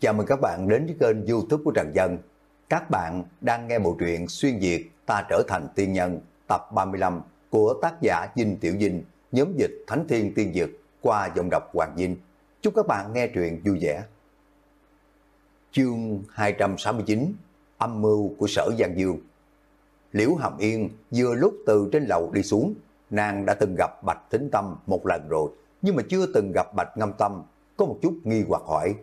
Chào mừng các bạn đến với kênh youtube của Trần Dân. Các bạn đang nghe bộ truyện Xuyên Việt Ta Trở Thành Tiên Nhân tập 35 của tác giả Dinh Tiểu Dinh, nhóm dịch Thánh Thiên Tiên Dược qua giọng đọc Hoàng Dinh. Chúc các bạn nghe truyện vui vẻ. Chương 269 Âm mưu của Sở Giang Dương Liễu Hàm Yên vừa lúc từ trên lầu đi xuống, nàng đã từng gặp Bạch Thính Tâm một lần rồi, nhưng mà chưa từng gặp Bạch Ngâm Tâm, có một chút nghi hoặc hỏi.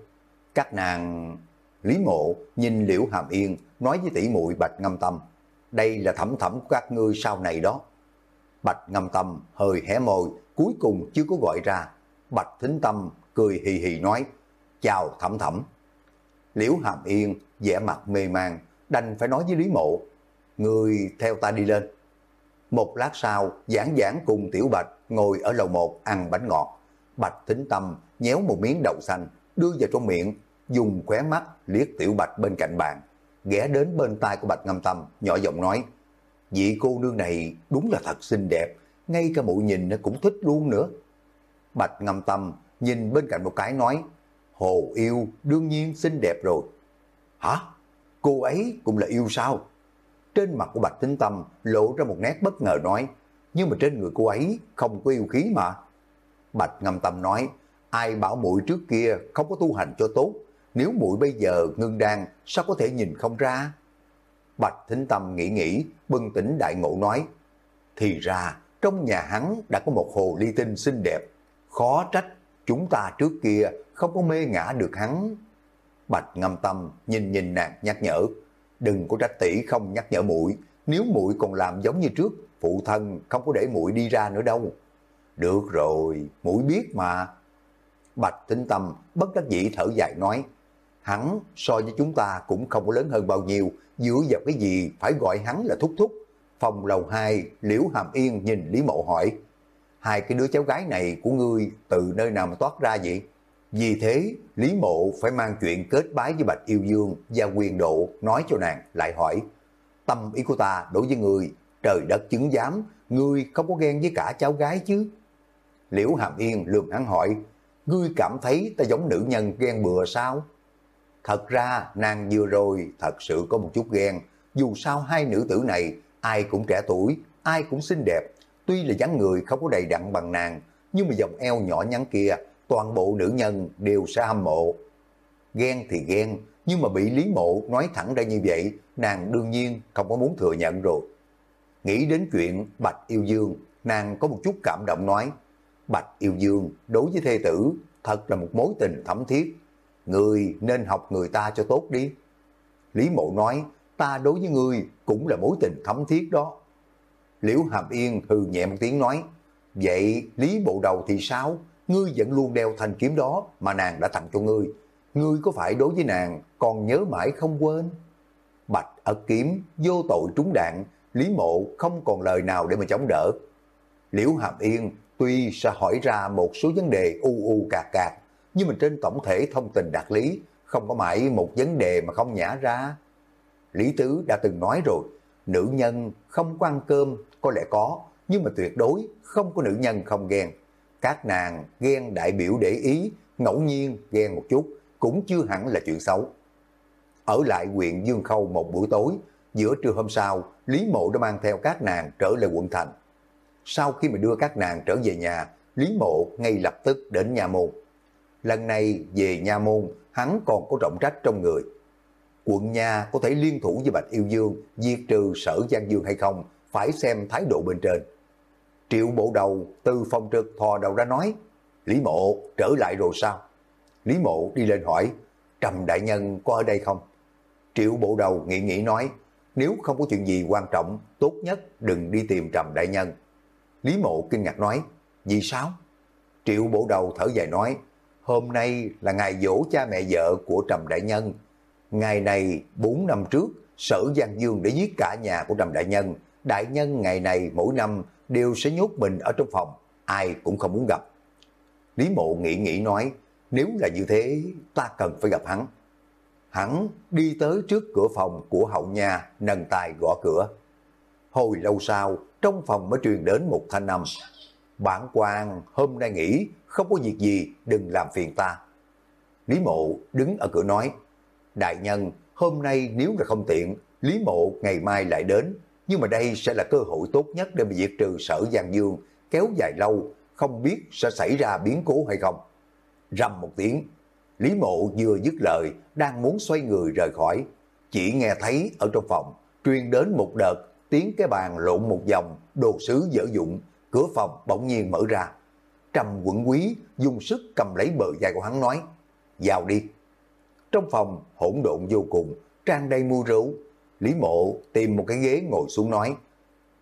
Các nàng... Lý Mộ nhìn Liễu Hàm Yên nói với tỷ muội Bạch Ngâm Tâm, đây là thẩm thẩm của các ngươi sau này đó. Bạch Ngâm Tâm hơi hé môi, cuối cùng chưa có gọi ra. Bạch Thính Tâm cười hì hì nói, chào thẩm thẩm. Liễu Hàm Yên vẻ mặt mê man, đành phải nói với Lý Mộ, người theo ta đi lên. Một lát sau, giảng giảng cùng Tiểu Bạch ngồi ở lầu một ăn bánh ngọt. Bạch Thính Tâm nhéo một miếng đậu xanh, đưa vào trong miệng, dùng khóe mắt liếc Tiểu Bạch bên cạnh bàn, ghé đến bên tai của Bạch Ngâm Tâm, nhỏ giọng nói, vị cô nương này đúng là thật xinh đẹp, ngay cả mũi nhìn nó cũng thích luôn nữa. Bạch Ngâm Tâm nhìn bên cạnh một cái nói, Hồ yêu đương nhiên xinh đẹp rồi. Hả? Cô ấy cũng là yêu sao? Trên mặt của Bạch Tính Tâm lộ ra một nét bất ngờ nói, nhưng mà trên người cô ấy không có yêu khí mà. Bạch Ngâm Tâm nói, ai bảo muội trước kia không có tu hành cho tốt, nếu muội bây giờ ngưng đan sao có thể nhìn không ra? Bạch Thính Tâm nghĩ nghĩ, bừng tỉnh đại ngộ nói, thì ra trong nhà hắn đã có một hồ ly tinh xinh đẹp, khó trách chúng ta trước kia không có mê ngã được hắn. Bạch Ngâm Tâm nhìn nhìn nàng nhắc nhở, đừng có trách tỷ không nhắc nhở muội, nếu muội còn làm giống như trước, phụ thân không có để muội đi ra nữa đâu. Được rồi, muội biết mà. Bạch Thính Tâm bất đắc dĩ thở dài nói, hắn so với chúng ta cũng không có lớn hơn bao nhiêu, dựa vào cái gì phải gọi hắn là thúc thúc. Phòng lầu 2, Liễu Hàm Yên nhìn Lý Mộ hỏi, hai cái đứa cháu gái này của ngươi từ nơi nào mà toát ra vậy? Vì thế, Lý Mộ phải mang chuyện kết bái với Bạch Yêu Dương và quyền độ nói cho nàng, lại hỏi, tâm ý của ta đối với người, trời đất chứng giám, ngươi không có ghen với cả cháu gái chứ? Liễu Hàm Yên lườm hắn hỏi, ngươi cảm thấy ta giống nữ nhân ghen bừa sao? Thật ra nàng vừa rồi thật sự có một chút ghen, dù sao hai nữ tử này ai cũng trẻ tuổi, ai cũng xinh đẹp, tuy là dáng người không có đầy đặn bằng nàng, nhưng mà dòng eo nhỏ nhắn kia, toàn bộ nữ nhân đều sẽ hâm mộ. Ghen thì ghen, nhưng mà bị Lý Mộ nói thẳng ra như vậy, nàng đương nhiên không có muốn thừa nhận rồi. Nghĩ đến chuyện Bạch Yêu Dương, nàng có một chút cảm động nói, Bạch Yêu Dương đối với thê tử thật là một mối tình thấm thiết, người nên học người ta cho tốt đi. Lý Mộ nói, ta đối với ngươi cũng là mối tình thấm thiết đó. Liễu Hàm Yên hừ nhẹ một tiếng nói, vậy Lý Bộ Đầu thì sao? Ngươi vẫn luôn đeo thanh kiếm đó mà nàng đã tặng cho ngươi. Ngươi có phải đối với nàng còn nhớ mãi không quên? Bạch ở kiếm, vô tội trúng đạn, Lý Mộ không còn lời nào để mà chống đỡ. Liễu Hàm Yên tuy sẽ hỏi ra một số vấn đề u u cạc cạc, nhưng mà trên tổng thể thông tình đạt lý, không có mãi một vấn đề mà không nhả ra. Lý Tứ đã từng nói rồi, nữ nhân không có ăn cơm, có lẽ có, nhưng mà tuyệt đối không có nữ nhân không ghen. Các nàng ghen đại biểu để ý, ngẫu nhiên ghen một chút, cũng chưa hẳn là chuyện xấu. Ở lại huyện Dương Khâu một buổi tối, giữa trưa hôm sau, Lý Mộ đã mang theo các nàng trở lại quận thành. Sau khi mà đưa các nàng trở về nhà, Lý Mộ ngay lập tức đến nhà môn. Lần này về nha môn, hắn còn có trọng trách trong người. Quận nhà có thể liên thủ với Bạch Yêu Dương diệt trừ sở Giang Dương hay không, phải xem thái độ bên trên. Triệu bộ đầu từ phòng trực thò đầu ra nói, Lý Mộ trở lại rồi sao? Lý Mộ đi lên hỏi, Trầm Đại Nhân có ở đây không? Triệu bộ đầu nghĩ nghĩ nói, nếu không có chuyện gì quan trọng, tốt nhất đừng đi tìm Trầm Đại Nhân. Lý Mộ kinh ngạc nói, vì sao? Triệu bộ đầu thở dài nói, hôm nay là ngày dỗ cha mẹ vợ của Trầm Đại Nhân. Ngày này 4 năm trước, sở Giang Dương để giết cả nhà của Trầm Đại Nhân. Đại Nhân ngày này mỗi năm đều sẽ nhốt mình ở trong phòng, ai cũng không muốn gặp. Lý Mộ nghĩ nghĩ nói, nếu là như thế, ta cần phải gặp hắn. Hắn đi tới trước cửa phòng của hậu nhà, nâng tay gõ cửa. Hồi lâu sau, trong phòng mới truyền đến một thanh âm. Bản quan hôm nay nghỉ, không có việc gì, đừng làm phiền ta. Lý Mộ đứng ở cửa nói, Đại nhân, hôm nay nếu là không tiện, Lý Mộ ngày mai lại đến, nhưng mà đây sẽ là cơ hội tốt nhất để mà diệt trừ sở Giang Dương, kéo dài lâu, không biết sẽ xảy ra biến cố hay không. Rầm một tiếng, Lý Mộ vừa dứt lời, đang muốn xoay người rời khỏi, chỉ nghe thấy ở trong phòng, truyền đến một đợt, tiếng cái bàn lộn một vòng, đồ sứ dở dụng, cửa phòng bỗng nhiên mở ra. Trầm quận quý dùng sức cầm lấy bờ vai của hắn nói, vào đi. Trong phòng hỗn độn vô cùng, trang đầy mua rượu. Lý mộ tìm một cái ghế ngồi xuống nói,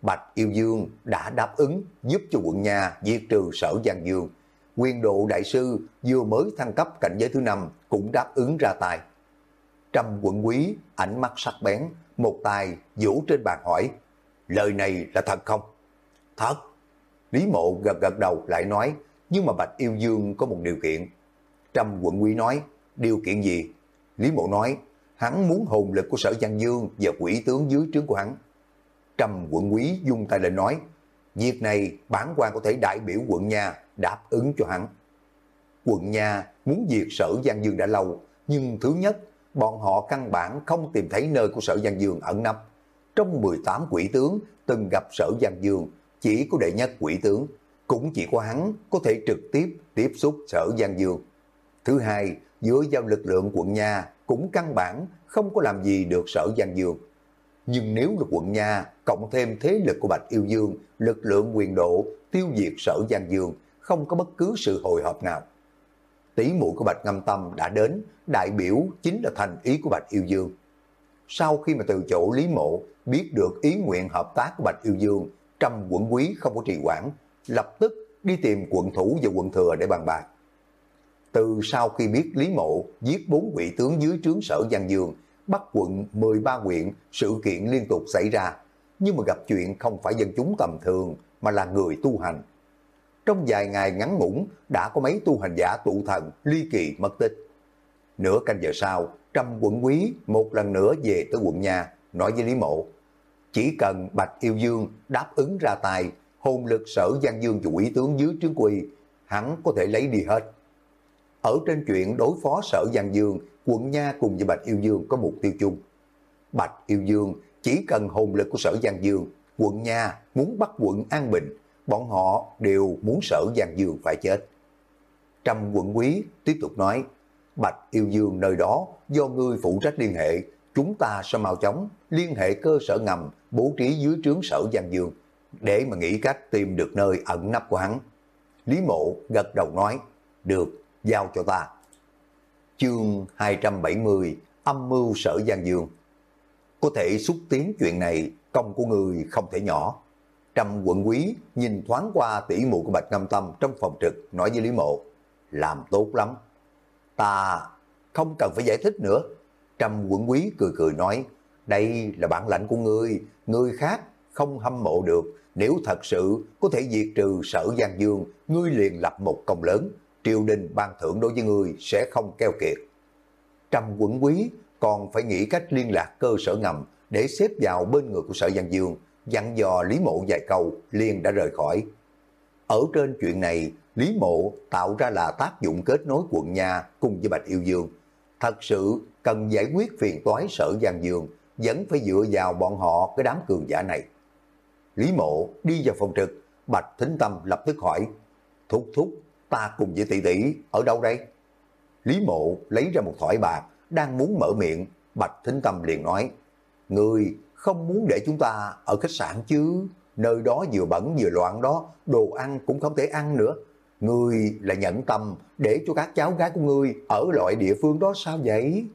Bạch Yêu Dương đã đáp ứng giúp cho quận nhà diệt trừ sở Giang Dương. Quyền độ đại sư vừa mới thăng cấp cảnh giới thứ năm cũng đáp ứng ra tay. Trầm quận quý, ánh mắt sắc bén, một tay vũ trên bàn hỏi, lời này là thật không? Thật. Lý mộ gật gật đầu lại nói, nhưng mà Bạch Yêu Dương có một điều kiện. Trầm quận quý nói, điều kiện gì? Lý mộ nói, hắn muốn hồn lực của sở Giang Dương và quỷ tướng dưới trướng của hắn. Trầm quận quý dung tay lên nói, việc này bản quan có thể đại biểu quận nhà đáp ứng cho hắn. Quận nhà muốn diệt sở Giang Dương đã lâu, nhưng thứ nhất, bọn họ căn bản không tìm thấy nơi của sở Giang Dương ẩn nấp. Trong 18 quỷ tướng từng gặp sở Giang Dương, chỉ có đệ nhất quỷ tướng, cũng chỉ có hắn có thể trực tiếp tiếp xúc sở Giang Dương. Thứ hai, giữa giao lực lượng quận nhà cũng căn bản không có làm gì được sở Giang Dương. Nhưng nếu là quận nhà cộng thêm thế lực của Bạch Yêu Dương, lực lượng quyền độ tiêu diệt sở Giang Dương, không có bất cứ sự hồi hộp nào. Tỷ muội của Bạch Ngâm Tâm đã đến, đại biểu chính là thành ý của Bạch Yêu Dương. Sau khi mà từ chỗ Lý Mộ biết được ý nguyện hợp tác của Bạch Yêu Dương, trăm quận quý không có trì quản, lập tức đi tìm quận thủ và quận thừa để bàn bạc. Từ sau khi biết Lý Mộ giết bốn vị tướng dưới trướng sở Giang Dương, bắt quận 13 huyện, sự kiện liên tục xảy ra, nhưng mà gặp chuyện không phải dân chúng tầm thường, mà là người tu hành. Trong vài ngày ngắn ngủn, đã có mấy tu hành giả tụ thần, ly kỳ mất tích. Nửa canh giờ sau, trăm quận quý một lần nữa về tới quận nhà, nói với Lý Mộ. Chỉ cần Bạch Yêu Dương đáp ứng ra tài, hồn lực sở Giang Dương chủ ý tướng dưới trướng quỳ, hắn có thể lấy đi hết. Ở trên chuyện đối phó sở Giang Dương, quận Nha cùng với Bạch Yêu Dương có mục tiêu chung. Bạch Yêu Dương chỉ cần hồn lực của sở Giang Dương, quận Nha muốn bắt quận An Bình, bọn họ đều muốn sở Giang Dương phải chết. trầm quận quý tiếp tục nói, Bạch Yêu Dương nơi đó do ngươi phụ trách liên hệ, chúng ta sẽ mau chóng liên hệ cơ sở ngầm bố trí dưới trướng sở Giang Dương để mà nghĩ cách tìm được nơi ẩn nấp của hắn. Lý Mộ gật đầu nói, được, giao cho ta. Chương 270 Âm mưu sở Giang Dương Có thể xúc tiến chuyện này, công của người không thể nhỏ. Trầm quận quý nhìn thoáng qua tỷ mụ của Bạch Ngâm Tâm trong phòng trực, nói với Lý Mộ, làm tốt lắm. Ta không cần phải giải thích nữa. Trầm quận quý cười cười nói, đây là bản lãnh của ngươi, ngươi khác không hâm mộ được. Nếu thật sự có thể diệt trừ sở Giang Dương, ngươi liền lập một công lớn, triều đình ban thưởng đối với ngươi sẽ không keo kiệt. Trầm quận quý còn phải nghĩ cách liên lạc cơ sở ngầm để xếp vào bên người của sở Giang Dương, dặn dò Lý Mộ vài câu, liền đã rời khỏi. Ở trên chuyện này, Lý Mộ tạo ra là tác dụng kết nối quận nhà cùng với Bạch Yêu Dương. Thật sự cần giải quyết phiền toái sở Giang Dương, vẫn phải dựa vào bọn họ cái đám cường giả này. Lý Mộ đi vào phòng trực, Bạch Thính Tâm lập tức hỏi, Thúc thúc, ta cùng với tỷ tỷ ở đâu đây? Lý Mộ lấy ra một thỏi bạc, đang muốn mở miệng, Bạch Thính Tâm liền nói, Người không muốn để chúng ta ở khách sạn chứ, nơi đó vừa bẩn vừa loạn đó, đồ ăn cũng không thể ăn nữa. người là nhận tâm để cho các cháu gái của ngươi ở loại địa phương đó sao vậy?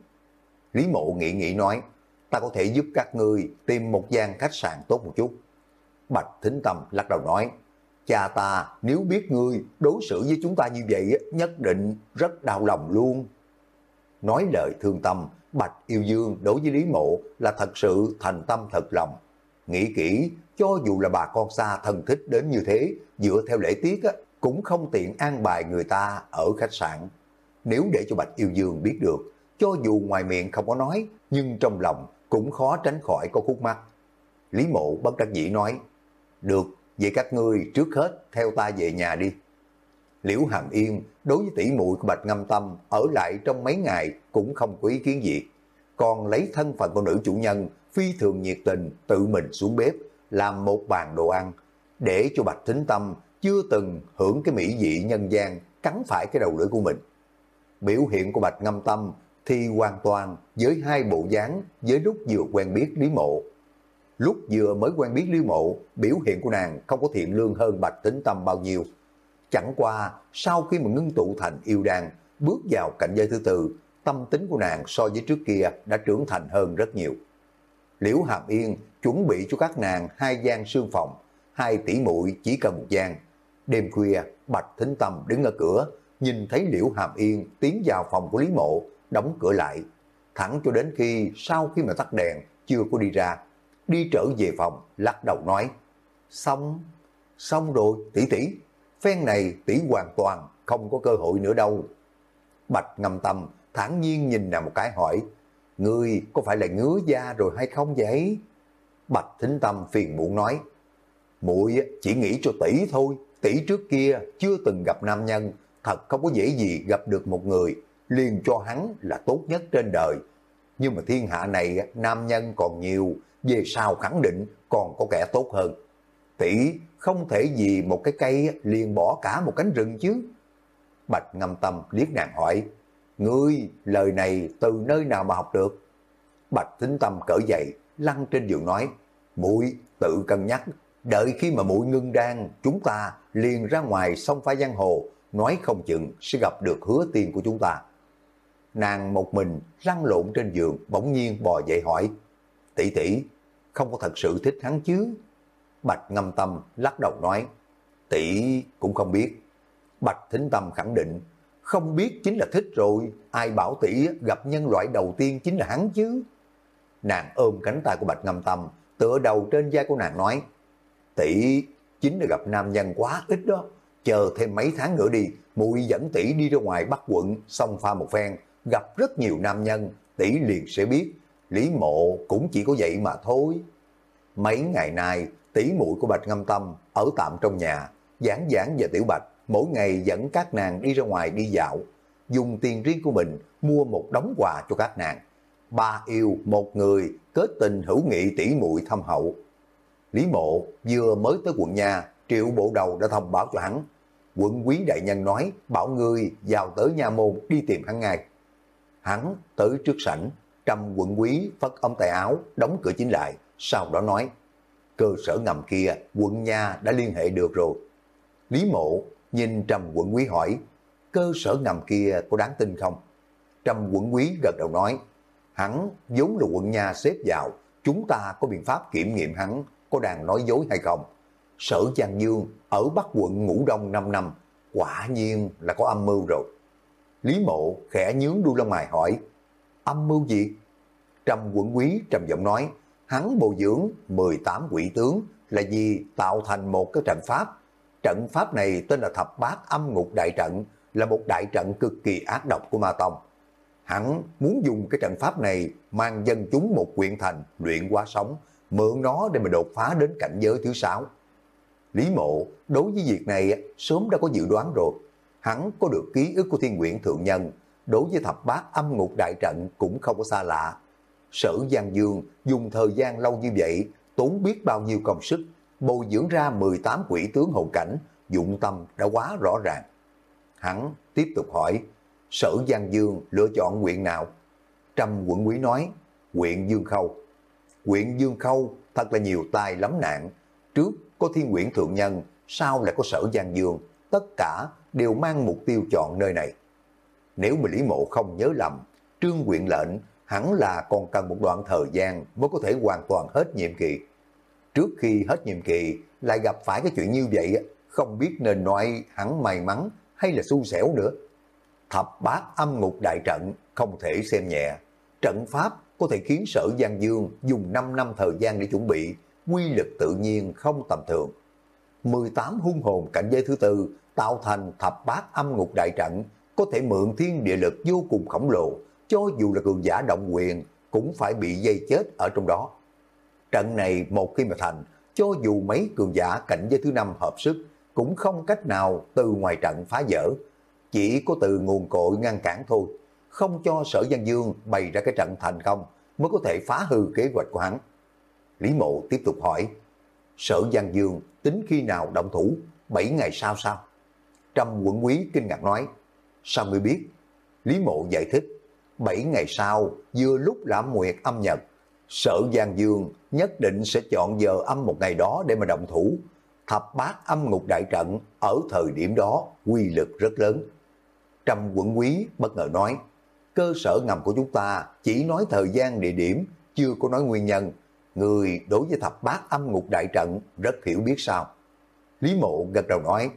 Lý Mộ nghĩ nghĩ nói, ta có thể giúp các ngươi tìm một gian khách sạn tốt một chút. Bạch Thính Tâm lắc đầu nói, cha ta nếu biết ngươi đối xử với chúng ta như vậy nhất định rất đau lòng luôn. Nói lời thương tâm, Bạch Yêu Dương đối với Lý Mộ là thật sự thành tâm thật lòng. Nghĩ kỹ, cho dù là bà con xa thân thích đến như thế, dựa theo lễ tiết á, cũng không tiện an bài người ta ở khách sạn. Nếu để cho Bạch Yêu Dương biết được, cho dù ngoài miệng không có nói, nhưng trong lòng cũng khó tránh khỏi có khúc mắc. Lý Mộ bất đắc dĩ nói, được, vậy các ngươi trước hết theo ta về nhà đi. Liễu Hàm Yên đối với tỷ muội của Bạch Ngâm Tâm ở lại trong mấy ngày cũng không có ý kiến gì. Còn lấy thân phận của nữ chủ nhân phi thường nhiệt tình tự mình xuống bếp làm một bàn đồ ăn để cho Bạch Thính Tâm chưa từng hưởng cái mỹ vị nhân gian cắn phải cái đầu lưỡi của mình. Biểu hiện của Bạch Ngâm Tâm thì hoàn toàn với hai bộ dáng với lúc vừa quen biết Lý Mộ. Lúc vừa mới quen biết Lý Mộ, biểu hiện của nàng không có thiện lương hơn Bạch Tính Tâm bao nhiêu. Chẳng qua, sau khi mà ngưng tụ thành yêu đàn, bước vào cảnh giới thứ tư, tâm tính của nàng so với trước kia đã trưởng thành hơn rất nhiều. Liễu Hàm Yên chuẩn bị cho các nàng hai gian sương phòng, hai tỷ muội chỉ cần một gian. Đêm khuya, Bạch Thính Tâm đứng ở cửa, nhìn thấy Liễu Hàm Yên tiến vào phòng của Lý Mộ, đóng cửa lại. Thẳng cho đến khi sau khi mà tắt đèn chưa có đi ra, đi trở về phòng, lắc đầu nói, xong, xong rồi, tỷ tỷ, phen này tỷ hoàn toàn không có cơ hội nữa đâu. Bạch ngâm tâm, thản nhiên nhìn nàng một cái hỏi, Ngươi có phải là ngứa da rồi hay không vậy? Bạch thính tâm phiền muộn nói, muội chỉ nghĩ cho tỷ thôi, tỷ trước kia chưa từng gặp nam nhân, thật không có dễ gì gặp được một người, liền cho hắn là tốt nhất trên đời. Nhưng mà thiên hạ này nam nhân còn nhiều, về sau khẳng định còn có kẻ tốt hơn. Tỷ không thể vì một cái cây liền bỏ cả một cánh rừng chứ. Bạch ngâm tâm liếc nàng hỏi, Ngươi lời này từ nơi nào mà học được? Bạch thính tâm cởi dậy, lăn trên giường nói, muội tự cân nhắc, đợi khi mà muội ngưng đang, chúng ta liền ra ngoài sông pha giang hồ, nói không chừng sẽ gặp được hứa tiên của chúng ta. Nàng một mình lăn lộn trên giường, bỗng nhiên bò dậy hỏi, tỷ tỷ không có thật sự thích hắn chứ? Bạch ngâm tâm lắc đầu nói, tỷ cũng không biết. Bạch thính tâm khẳng định, không biết chính là thích rồi, ai bảo tỷ gặp nhân loại đầu tiên chính là hắn chứ. Nàng ôm cánh tay của Bạch ngâm tâm, tựa đầu trên vai của nàng nói, tỷ chính là gặp nam nhân quá ít đó, chờ thêm mấy tháng nữa đi, muội dẫn tỷ đi ra ngoài bắt quận, xong pha một phen, gặp rất nhiều nam nhân, tỷ liền sẽ biết, Lý Mộ cũng chỉ có vậy mà thôi. Mấy ngày nay, tỷ muội của Bạch Ngâm Tâm ở tạm trong nhà, giảng giảng và Tiểu Bạch mỗi ngày dẫn các nàng đi ra ngoài đi dạo, dùng tiền riêng của mình mua một đống quà cho các nàng. Ba yêu một người kết tình hữu nghị tỷ muội thâm hậu. Lý Mộ vừa mới tới quận nhà, triệu bộ đầu đã thông báo cho hắn. Quận quý đại nhân nói bảo người vào tới nhà môn đi tìm hắn ngay. Hắn tới trước sảnh, trầm quận quý phất ông tài áo, đóng cửa chính lại, sau đó nói, cơ sở ngầm kia, quận nha đã liên hệ được rồi. Lý mộ nhìn trầm quận quý hỏi, cơ sở ngầm kia có đáng tin không? Trầm quận quý gật đầu nói, hắn vốn là quận nha xếp vào, chúng ta có biện pháp kiểm nghiệm hắn có đang nói dối hay không. Sở Giang Dương ở Bắc quận ngũ đông 5 năm, quả nhiên là có âm mưu rồi. Lý mộ khẽ nhướng đuôi lông mày hỏi, âm mưu gì? Trầm quận quý trầm giọng nói, hắn bồi dưỡng 18 quỷ tướng là vì tạo thành một cái trận pháp. Trận pháp này tên là Thập Bát Âm Ngục Đại Trận, là một đại trận cực kỳ ác độc của Ma Tông. Hắn muốn dùng cái trận pháp này mang dân chúng một quyện thành luyện qua sống, mượn nó để mà đột phá đến cảnh giới thứ sáu. Lý Mộ đối với việc này sớm đã có dự đoán rồi. Hắn có được ký ức của thiên quyển thượng nhân, đối với thập bát âm ngục đại trận cũng không có xa lạ. Sở Giang Dương dùng thời gian lâu như vậy, tốn biết bao nhiêu công sức, bồi dưỡng ra 18 quỷ tướng hồn cảnh, dụng tâm đã quá rõ ràng. Hắn tiếp tục hỏi, Sở Giang Dương lựa chọn quyện nào? trầm quận quý nói, quyện Dương Khâu. Quyện Dương Khâu thật là nhiều tai lắm nạn. Trước có thiên quyển thượng nhân, sau lại có sở Giang Dương, tất cả đều mang mục tiêu chọn nơi này. Nếu mà Lý Mộ không nhớ lầm, trương quyện lệnh hẳn là còn cần một đoạn thời gian mới có thể hoàn toàn hết nhiệm kỳ. Trước khi hết nhiệm kỳ lại gặp phải cái chuyện như vậy, không biết nên nói hẳn may mắn hay là xui xẻo nữa. Thập bát âm ngục đại trận không thể xem nhẹ. Trận pháp có thể khiến sở Giang Dương dùng 5 năm thời gian để chuẩn bị, quy lực tự nhiên không tầm thường. 18 hung hồn cảnh giới thứ tư tạo thành thập bát âm ngục đại trận có thể mượn thiên địa lực vô cùng khổng lồ, cho dù là cường giả động quyền cũng phải bị dây chết ở trong đó. Trận này một khi mà thành, cho dù mấy cường giả cảnh giới thứ năm hợp sức, cũng không cách nào từ ngoài trận phá vỡ. Chỉ có từ nguồn cội ngăn cản thôi, không cho sở Giang Dương bày ra cái trận thành công mới có thể phá hư kế hoạch của hắn. Lý Mộ tiếp tục hỏi, sở Giang Dương tính khi nào động thủ, 7 ngày sau sao? Trâm quận quý kinh ngạc nói, sao ngươi biết? Lý Mộ giải thích, 7 ngày sau, vừa lúc lãm nguyệt âm nhật, sở Giang Dương nhất định sẽ chọn giờ âm một ngày đó để mà động thủ. Thập bát âm ngục đại trận ở thời điểm đó quy lực rất lớn. Trâm quận quý bất ngờ nói, cơ sở ngầm của chúng ta chỉ nói thời gian địa điểm, chưa có nói nguyên nhân. Người đối với thập bát âm ngục đại trận rất hiểu biết sao. Lý mộ gật đầu nói,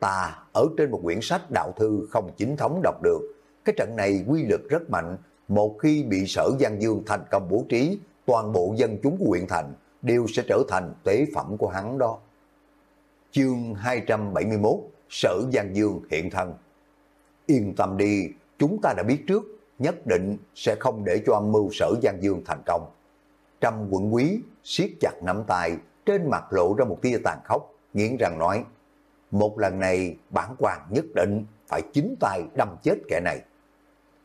ta ở trên một quyển sách đạo thư không chính thống đọc được. Cái trận này quy lực rất mạnh, một khi bị sở Giang Dương thành công bố trí, toàn bộ dân chúng của huyện thành đều sẽ trở thành tế phẩm của hắn đó. Chương 271 Sở Giang Dương hiện thân Yên tâm đi, chúng ta đã biết trước, nhất định sẽ không để cho âm mưu sở Giang Dương thành công. Trăm quận quý siết chặt nắm tay, trên mặt lộ ra một tia tàn khốc, nghiến răng nói, một lần này bản quan nhất định phải chính tay đâm chết kẻ này.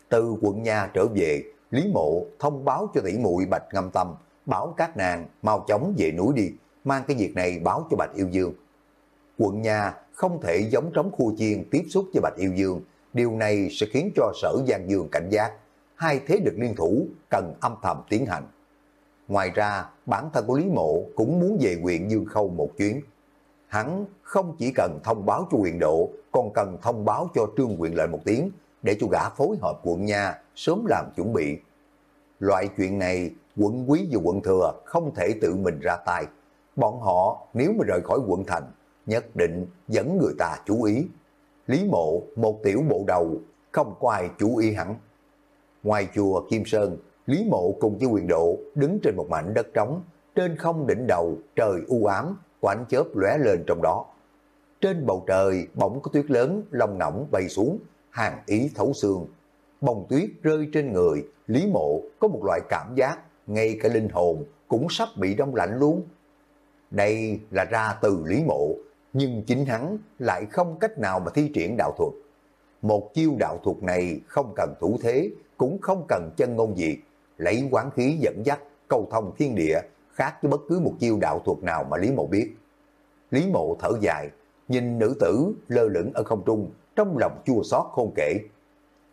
Từ quận nhà trở về, Lý Mộ thông báo cho tỷ muội Bạch Ngâm Tâm, bảo các nàng mau chóng về núi đi, mang cái việc này báo cho Bạch Yêu Dương. Quận nhà không thể giống trống khu chiên tiếp xúc với Bạch Yêu Dương, điều này sẽ khiến cho sở Giang Dương cảnh giác, hai thế lực liên thủ cần âm thầm tiến hành. Ngoài ra, bản thân của Lý Mộ cũng muốn về huyện Dương Khâu một chuyến. Hắn không chỉ cần thông báo cho quyền độ, còn cần thông báo cho trương quyền lệnh một tiếng, để cho gã phối hợp quận nha sớm làm chuẩn bị. Loại chuyện này, quận quý và quận thừa không thể tự mình ra tay. Bọn họ nếu mà rời khỏi quận thành, nhất định dẫn người ta chú ý. Lý mộ, một tiểu bộ đầu, không có ai chú ý hắn. Ngoài chùa Kim Sơn, Lý mộ cùng với quyền độ đứng trên một mảnh đất trống, trên không đỉnh đầu, trời u ám, quảnh chớp lóe lên trong đó. Trên bầu trời bỗng có tuyết lớn, lông ngỗng bay xuống, hàng ý thấu xương. Bông tuyết rơi trên người, Lý Mộ có một loại cảm giác, ngay cả linh hồn cũng sắp bị đông lạnh luôn. Đây là ra từ Lý Mộ, nhưng chính hắn lại không cách nào mà thi triển đạo thuật. Một chiêu đạo thuật này không cần thủ thế, cũng không cần chân ngôn diệt, lấy quán khí dẫn dắt, cầu thông thiên địa, khác với bất cứ một chiêu đạo thuật nào mà Lý Mộ biết. Lý Mộ thở dài, nhìn nữ tử lơ lửng ở không trung, trong lòng chua xót không kể.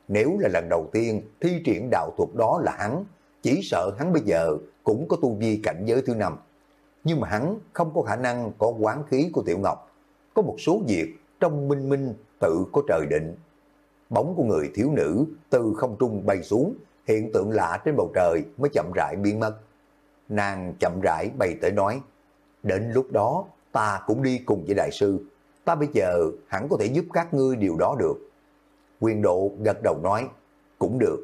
Nếu là lần đầu tiên thi triển đạo thuật đó là hắn, chỉ sợ hắn bây giờ cũng có tu vi cảnh giới thứ năm. Nhưng mà hắn không có khả năng có quán khí của Tiểu Ngọc. Có một số việc trong minh minh tự có trời định. Bóng của người thiếu nữ từ không trung bay xuống, hiện tượng lạ trên bầu trời mới chậm rãi biến mất. Nàng chậm rãi bày tới nói, đến lúc đó ta cũng đi cùng với đại sư, ta bây giờ hẳn có thể giúp các ngươi điều đó được. Quyền độ gật đầu nói, cũng được.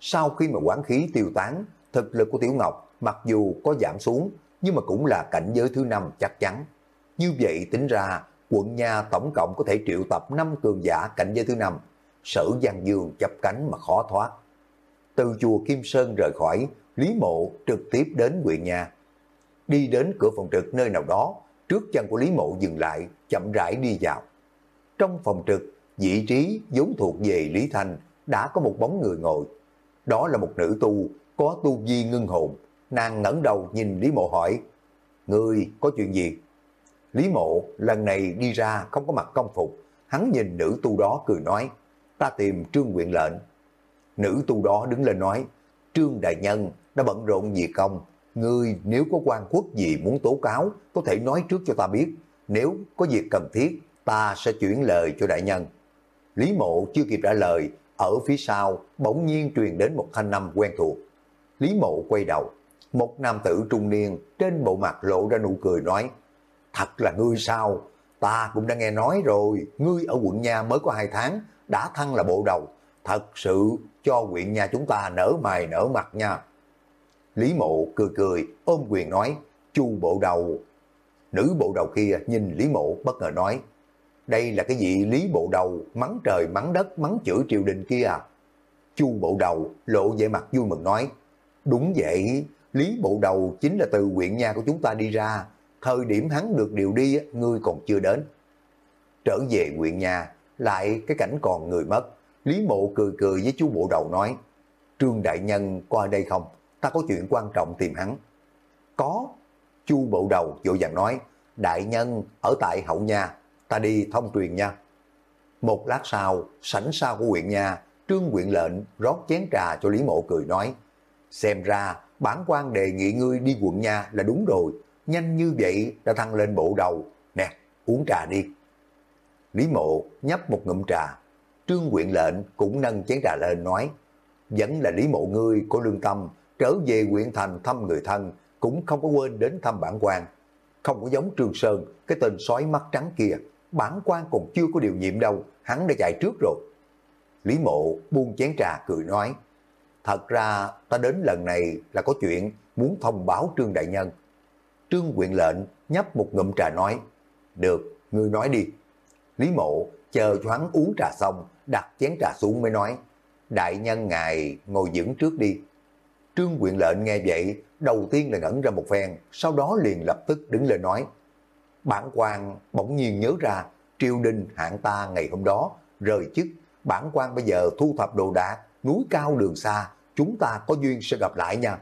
Sau khi mà quán khí tiêu tán, thực lực của Tiểu Ngọc mặc dù có giảm xuống, nhưng mà cũng là cảnh giới thứ năm chắc chắn. Như vậy tính ra, quận nhà tổng cộng có thể triệu tập 5 cường giả cảnh giới thứ năm. Sở Giang Dương chập cánh mà khó thoát. Từ chùa Kim Sơn rời khỏi, Lý Mộ trực tiếp đến huyện nhà. Đi đến cửa phòng trực nơi nào đó, trước chân của Lý Mộ dừng lại, chậm rãi đi vào. Trong phòng trực, vị trí vốn thuộc về Lý Thanh đã có một bóng người ngồi. Đó là một nữ tu, có tu vi ngưng hồn. Nàng ngẩng đầu nhìn Lý Mộ hỏi, Ngươi có chuyện gì? Lý Mộ lần này đi ra không có mặt công phục. Hắn nhìn nữ tu đó cười nói, ta tìm trương quyện lệnh. Nữ tu đó đứng lên nói, trương đại nhân đã bận rộn gì công. Ngươi nếu có quan quốc gì muốn tố cáo, có thể nói trước cho ta biết. Nếu có việc cần thiết, ta sẽ chuyển lời cho đại nhân. Lý mộ chưa kịp trả lời, ở phía sau bỗng nhiên truyền đến một thanh năm quen thuộc. Lý mộ quay đầu, một nam tử trung niên trên bộ mặt lộ ra nụ cười nói, thật là ngươi sao? Ta cũng đã nghe nói rồi, ngươi ở quận nhà mới có hai tháng, đã thăng là bộ đầu. Thật sự cho huyện nhà chúng ta nở mày nở mặt nha. Lý mộ cười cười, ôm quyền nói, chu bộ đầu. Nữ bộ đầu kia nhìn Lý mộ bất ngờ nói, đây là cái gì Lý bộ đầu mắng trời mắng đất mắng chửi triều đình kia à? Chu bộ đầu lộ vẻ mặt vui mừng nói, đúng vậy, Lý bộ đầu chính là từ huyện nhà của chúng ta đi ra, thời điểm hắn được điều đi ngươi còn chưa đến. trở về huyện nhà, lại cái cảnh còn người mất. Lý mộ cười cười với chú bộ đầu nói, Trương Đại Nhân qua đây không? Ta có chuyện quan trọng tìm hắn. Có. Chu bộ đầu vội vàng nói, Đại Nhân ở tại hậu nhà, ta đi thông truyền nha. Một lát sau, sảnh sau của huyện nhà, Trương huyện lệnh rót chén trà cho Lý Mộ cười nói, xem ra bản quan đề nghị ngươi đi quận nhà là đúng rồi, nhanh như vậy đã thăng lên bộ đầu, nè, uống trà đi. Lý Mộ nhấp một ngụm trà, Trương huyện lệnh cũng nâng chén trà lên nói, vẫn là Lý Mộ ngươi có lương tâm, trở về huyện thành thăm người thân, cũng không có quên đến thăm bản quan. Không có giống trường Sơn, cái tên sói mắt trắng kia, bản quan còn chưa có điều nhiệm đâu, hắn đã chạy trước rồi. Lý Mộ buông chén trà cười nói, thật ra ta đến lần này là có chuyện muốn thông báo Trương Đại Nhân. Trương quyện lệnh nhấp một ngụm trà nói, được, ngươi nói đi. Lý Mộ chờ cho hắn uống trà xong, đặt chén trà xuống mới nói, Đại Nhân ngài ngồi dưỡng trước đi. Trương Quyền lệnh nghe vậy, đầu tiên là ngẩn ra một phen, sau đó liền lập tức đứng lên nói, bản quan bỗng nhiên nhớ ra triều đình hạng ta ngày hôm đó rời chức. Bản quan bây giờ thu thập đồ đạc núi cao đường xa chúng ta có duyên sẽ gặp lại nha.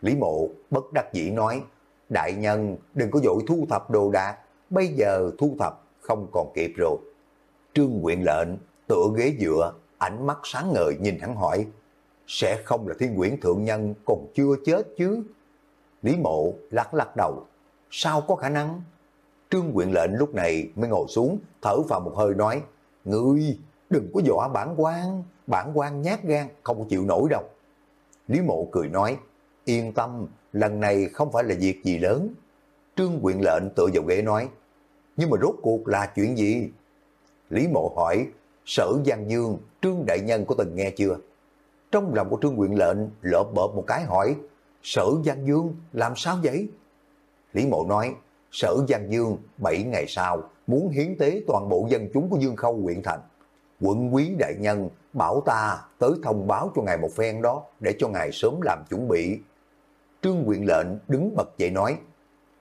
Lý mộ bất đắc dĩ nói đại nhân đừng có dội thu thập đồ đạc bây giờ thu thập không còn kịp rồi. Trương quyện lệnh tựa ghế dựa ánh mắt sáng ngời nhìn hắn hỏi sẽ không là thiên quyển thượng nhân còn chưa chết chứ Lý mộ lắc lắc đầu sao có khả năng Trương quyện lệnh lúc này mới ngồi xuống, thở vào một hơi nói, Ngươi, đừng có dọa bản quan, bản quan nhát gan, không chịu nổi đâu. Lý mộ cười nói, yên tâm, lần này không phải là việc gì lớn. Trương quyện lệnh tự vào ghế nói, nhưng mà rốt cuộc là chuyện gì? Lý mộ hỏi, sở Giang Dương, Trương Đại Nhân có từng nghe chưa? Trong lòng của Trương quyện lệnh lợp bợp một cái hỏi, sở Giang Dương làm sao vậy? Lý mộ nói, Sở Giang Dương 7 ngày sau muốn hiến tế toàn bộ dân chúng của Dương Khâu huyện thành. Quận quý đại nhân bảo ta tới thông báo cho ngài một phen đó để cho ngài sớm làm chuẩn bị. Trương quyện lệnh đứng bật dậy nói,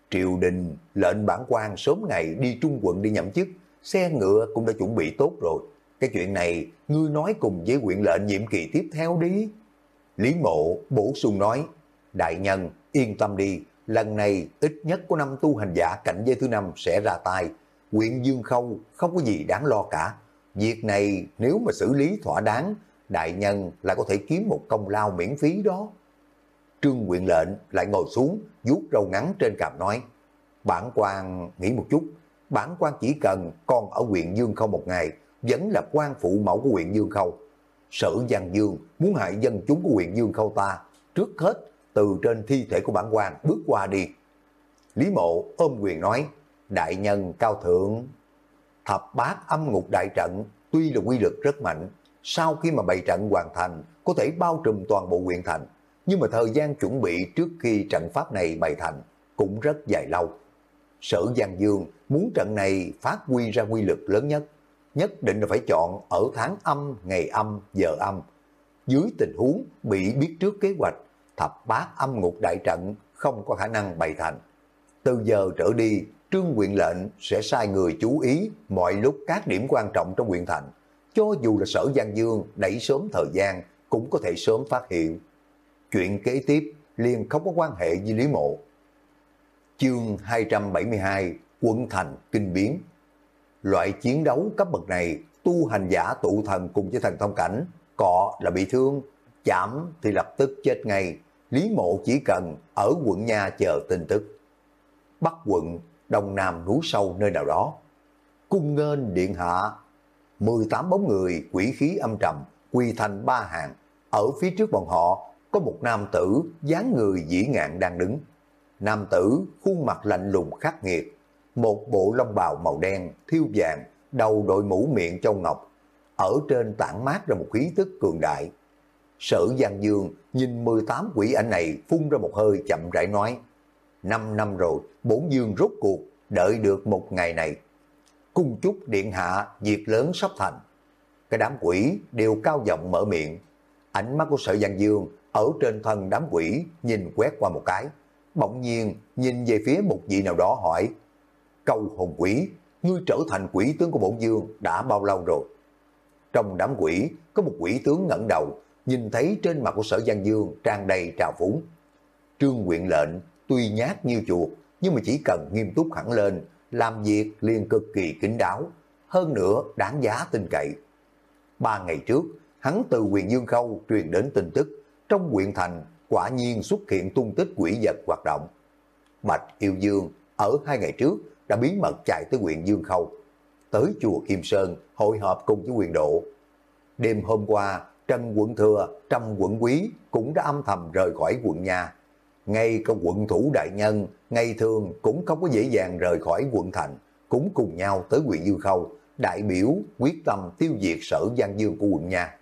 triều đình lệnh bản quan sớm ngày đi trung quận đi nhậm chức, xe ngựa cũng đã chuẩn bị tốt rồi. Cái chuyện này ngươi nói cùng với quyện lệnh nhiệm kỳ tiếp theo đi. Lý mộ bổ sung nói, đại nhân yên tâm đi, lần này ít nhất có năm tu hành giả cảnh giới thứ năm sẽ ra tay. Quyện Dương Khâu không có gì đáng lo cả. Việc này nếu mà xử lý thỏa đáng, đại nhân lại có thể kiếm một công lao miễn phí đó. Trương quyện lệnh lại ngồi xuống, vuốt râu ngắn trên cằm nói, bản quan nghĩ một chút, bản quan chỉ cần con ở quyện Dương Khâu một ngày, vẫn là quan phụ mẫu của huyện Dương Khâu. Sở Giang Dương muốn hại dân chúng của huyện Dương Khâu ta, trước hết từ trên thi thể của bản quan bước qua đi. Lý mộ ôm quyền nói, đại nhân cao thượng, thập bát âm ngục đại trận tuy là quy lực rất mạnh, sau khi mà bày trận hoàn thành có thể bao trùm toàn bộ huyện thành, nhưng mà thời gian chuẩn bị trước khi trận pháp này bày thành cũng rất dài lâu. Sở Giang Dương muốn trận này phát huy ra quy lực lớn nhất, nhất định là phải chọn ở tháng âm, ngày âm, giờ âm. Dưới tình huống bị biết trước kế hoạch thập bát âm ngục đại trận không có khả năng bày thành. Từ giờ trở đi, Trương quyền lệnh sẽ sai người chú ý mọi lúc các điểm quan trọng trong quyền thành. Cho dù là sở Giang Dương đẩy sớm thời gian, cũng có thể sớm phát hiện. Chuyện kế tiếp liền không có quan hệ với Lý Mộ. Chương 272 Quân Thành Kinh Biến Loại chiến đấu cấp bậc này, tu hành giả tụ thần cùng với thần thông cảnh, cọ là bị thương, chạm thì lập tức chết ngay, Lý Mộ chỉ cần ở quận nhà chờ tin tức. Bắc quận, đông nam núi sâu nơi nào đó. Cung nghênh điện hạ, 18 bóng người quỷ khí âm trầm, quy thành ba hàng. Ở phía trước bọn họ có một nam tử dáng người dĩ ngạn đang đứng. Nam tử khuôn mặt lạnh lùng khắc nghiệt, một bộ lông bào màu đen, thiêu vàng, đầu đội mũ miệng châu ngọc. Ở trên tản mát ra một khí tức cường đại, Sở Giang Dương nhìn 18 quỷ ảnh này phun ra một hơi chậm rãi nói, năm năm rồi, bốn dương rốt cuộc, đợi được một ngày này. Cung chúc điện hạ, việc lớn sắp thành. Cái đám quỷ đều cao giọng mở miệng. Ánh mắt của sở Giang Dương ở trên thân đám quỷ nhìn quét qua một cái. Bỗng nhiên nhìn về phía một vị nào đó hỏi, câu hồn quỷ, ngươi trở thành quỷ tướng của bổn dương đã bao lâu rồi? Trong đám quỷ, có một quỷ tướng ngẩng đầu, nhìn thấy trên mặt của sở Giang Dương tràn đầy trào phúng. Trương nguyện lệnh tuy nhát như chuột, nhưng mà chỉ cần nghiêm túc hẳn lên, làm việc liền cực kỳ kín đáo, hơn nữa đáng giá tin cậy. Ba ngày trước, hắn từ quyền Dương Khâu truyền đến tin tức, trong huyện thành quả nhiên xuất hiện tung tích quỷ vật hoạt động. Bạch Yêu Dương ở hai ngày trước đã bí mật chạy tới huyện Dương Khâu, tới chùa Kim Sơn hội họp cùng với quyền độ. Đêm hôm qua, Trần quận Thừa, Trâm quận Quý cũng đã âm thầm rời khỏi quận nhà. Ngay cả quận thủ đại nhân, ngày thường cũng không có dễ dàng rời khỏi quận thành, cũng cùng nhau tới huyện Dương Khâu, đại biểu quyết tâm tiêu diệt sở Giang Dương của quận nhà.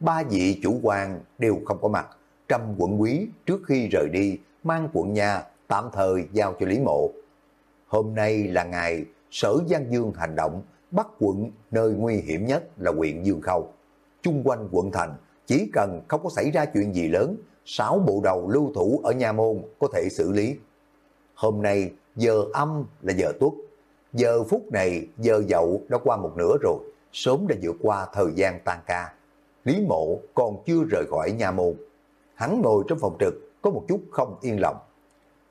Ba vị chủ quan đều không có mặt, Trâm quận Quý trước khi rời đi mang quận nhà tạm thời giao cho Lý Mộ. Hôm nay là ngày sở Giang Dương hành động, bắt quận nơi nguy hiểm nhất là huyện Dương Khâu. Chung quanh quận thành, chỉ cần không có xảy ra chuyện gì lớn, sáu bộ đầu lưu thủ ở nhà môn có thể xử lý. Hôm nay giờ âm là giờ tuất, giờ phút này giờ dậu đã qua một nửa rồi, sớm đã vượt qua thời gian tan ca. Lý mộ còn chưa rời khỏi nhà môn. Hắn ngồi trong phòng trực có một chút không yên lòng.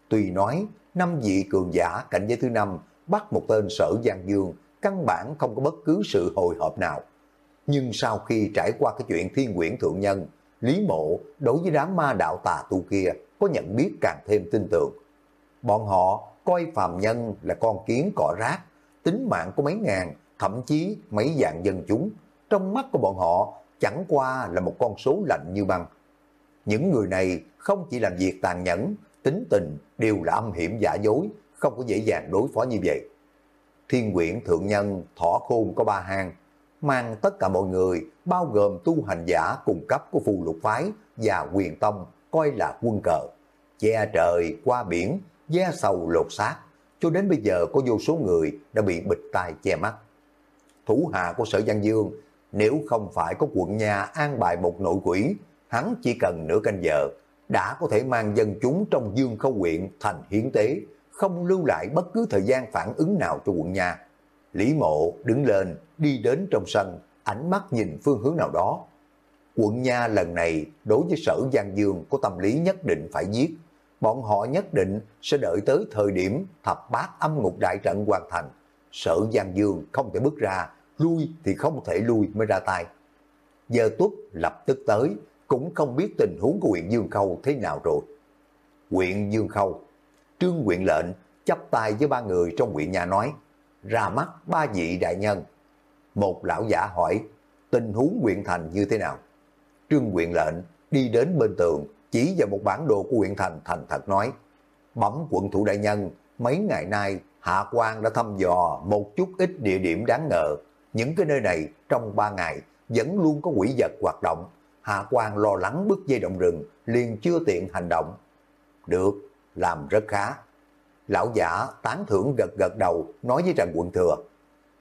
Tuy nói năm vị cường giả cảnh giới thứ năm bắt một tên sở Giang Dương căn bản không có bất cứ sự hồi hộp nào. Nhưng sau khi trải qua cái chuyện thiên quyển thượng nhân, Lý Mộ đối với đám ma đạo tà tu kia có nhận biết càng thêm tin tưởng. Bọn họ coi phàm nhân là con kiến cọ rác, tính mạng của mấy ngàn, thậm chí mấy dạng dân chúng. Trong mắt của bọn họ chẳng qua là một con số lạnh như băng. Những người này không chỉ làm việc tàn nhẫn, tính tình đều là âm hiểm giả dối, không có dễ dàng đối phó như vậy. Thiên quyển thượng nhân thỏ khôn có ba hang, mang tất cả mọi người, bao gồm tu hành giả cung cấp của phù lục phái và quyền tông, coi là quân cờ. Che trời qua biển, da sầu lột xác, cho đến bây giờ có vô số người đã bị bịt tai che mắt. Thủ hạ của sở Giang Dương, nếu không phải có quận nhà an bài một nội quỷ, hắn chỉ cần nửa canh giờ, đã có thể mang dân chúng trong dương khâu quyện thành hiến tế, không lưu lại bất cứ thời gian phản ứng nào cho quận nhà. Lý mộ đứng lên, đi đến trong sân, ánh mắt nhìn phương hướng nào đó. Quận Nha lần này đối với sở Giang Dương có tâm lý nhất định phải giết. Bọn họ nhất định sẽ đợi tới thời điểm thập bát âm ngục đại trận hoàn thành. Sở Giang Dương không thể bước ra, lui thì không thể lui mới ra tay. Giờ tuất lập tức tới, cũng không biết tình huống của huyện Dương Khâu thế nào rồi. Huyện Dương Khâu, trương huyện lệnh chấp tay với ba người trong huyện nhà nói, ra mắt ba vị đại nhân. Một lão giả hỏi, tình huống huyện thành như thế nào? Trương huyện lệnh đi đến bên tường, chỉ vào một bản đồ của huyện thành thành thật nói, bấm quận thủ đại nhân, mấy ngày nay Hạ quan đã thăm dò một chút ít địa điểm đáng ngờ. Những cái nơi này trong ba ngày vẫn luôn có quỷ vật hoạt động. Hạ quan lo lắng bước dây động rừng, liền chưa tiện hành động. Được, làm rất khá. Lão giả tán thưởng gật gật đầu nói với Trần Quận Thừa.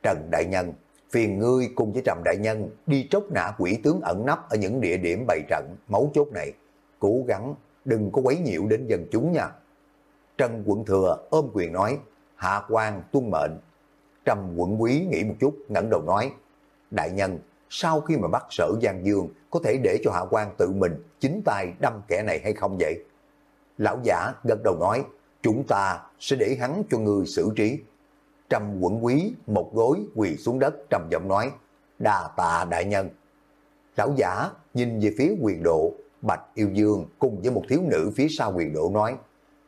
Trần Đại Nhân, phiền ngươi cùng với Trầm Đại Nhân đi trốc nã quỷ tướng ẩn nấp ở những địa điểm bày trận mấu chốt này. Cố gắng đừng có quấy nhiễu đến dân chúng nha. Trần Quận Thừa ôm quyền nói, hạ quan tuân mệnh. Trầm Quận Quý nghĩ một chút, ngẩng đầu nói, Đại Nhân, sau khi mà bắt sở Giang Dương, có thể để cho hạ quan tự mình chính tay đâm kẻ này hay không vậy? Lão giả gật đầu nói, chúng ta sẽ để hắn cho người xử trí. Trầm quận quý một gối quỳ xuống đất trầm giọng nói, đà tạ đại nhân. Lão giả nhìn về phía quyền độ, Bạch Yêu Dương cùng với một thiếu nữ phía sau quyền độ nói,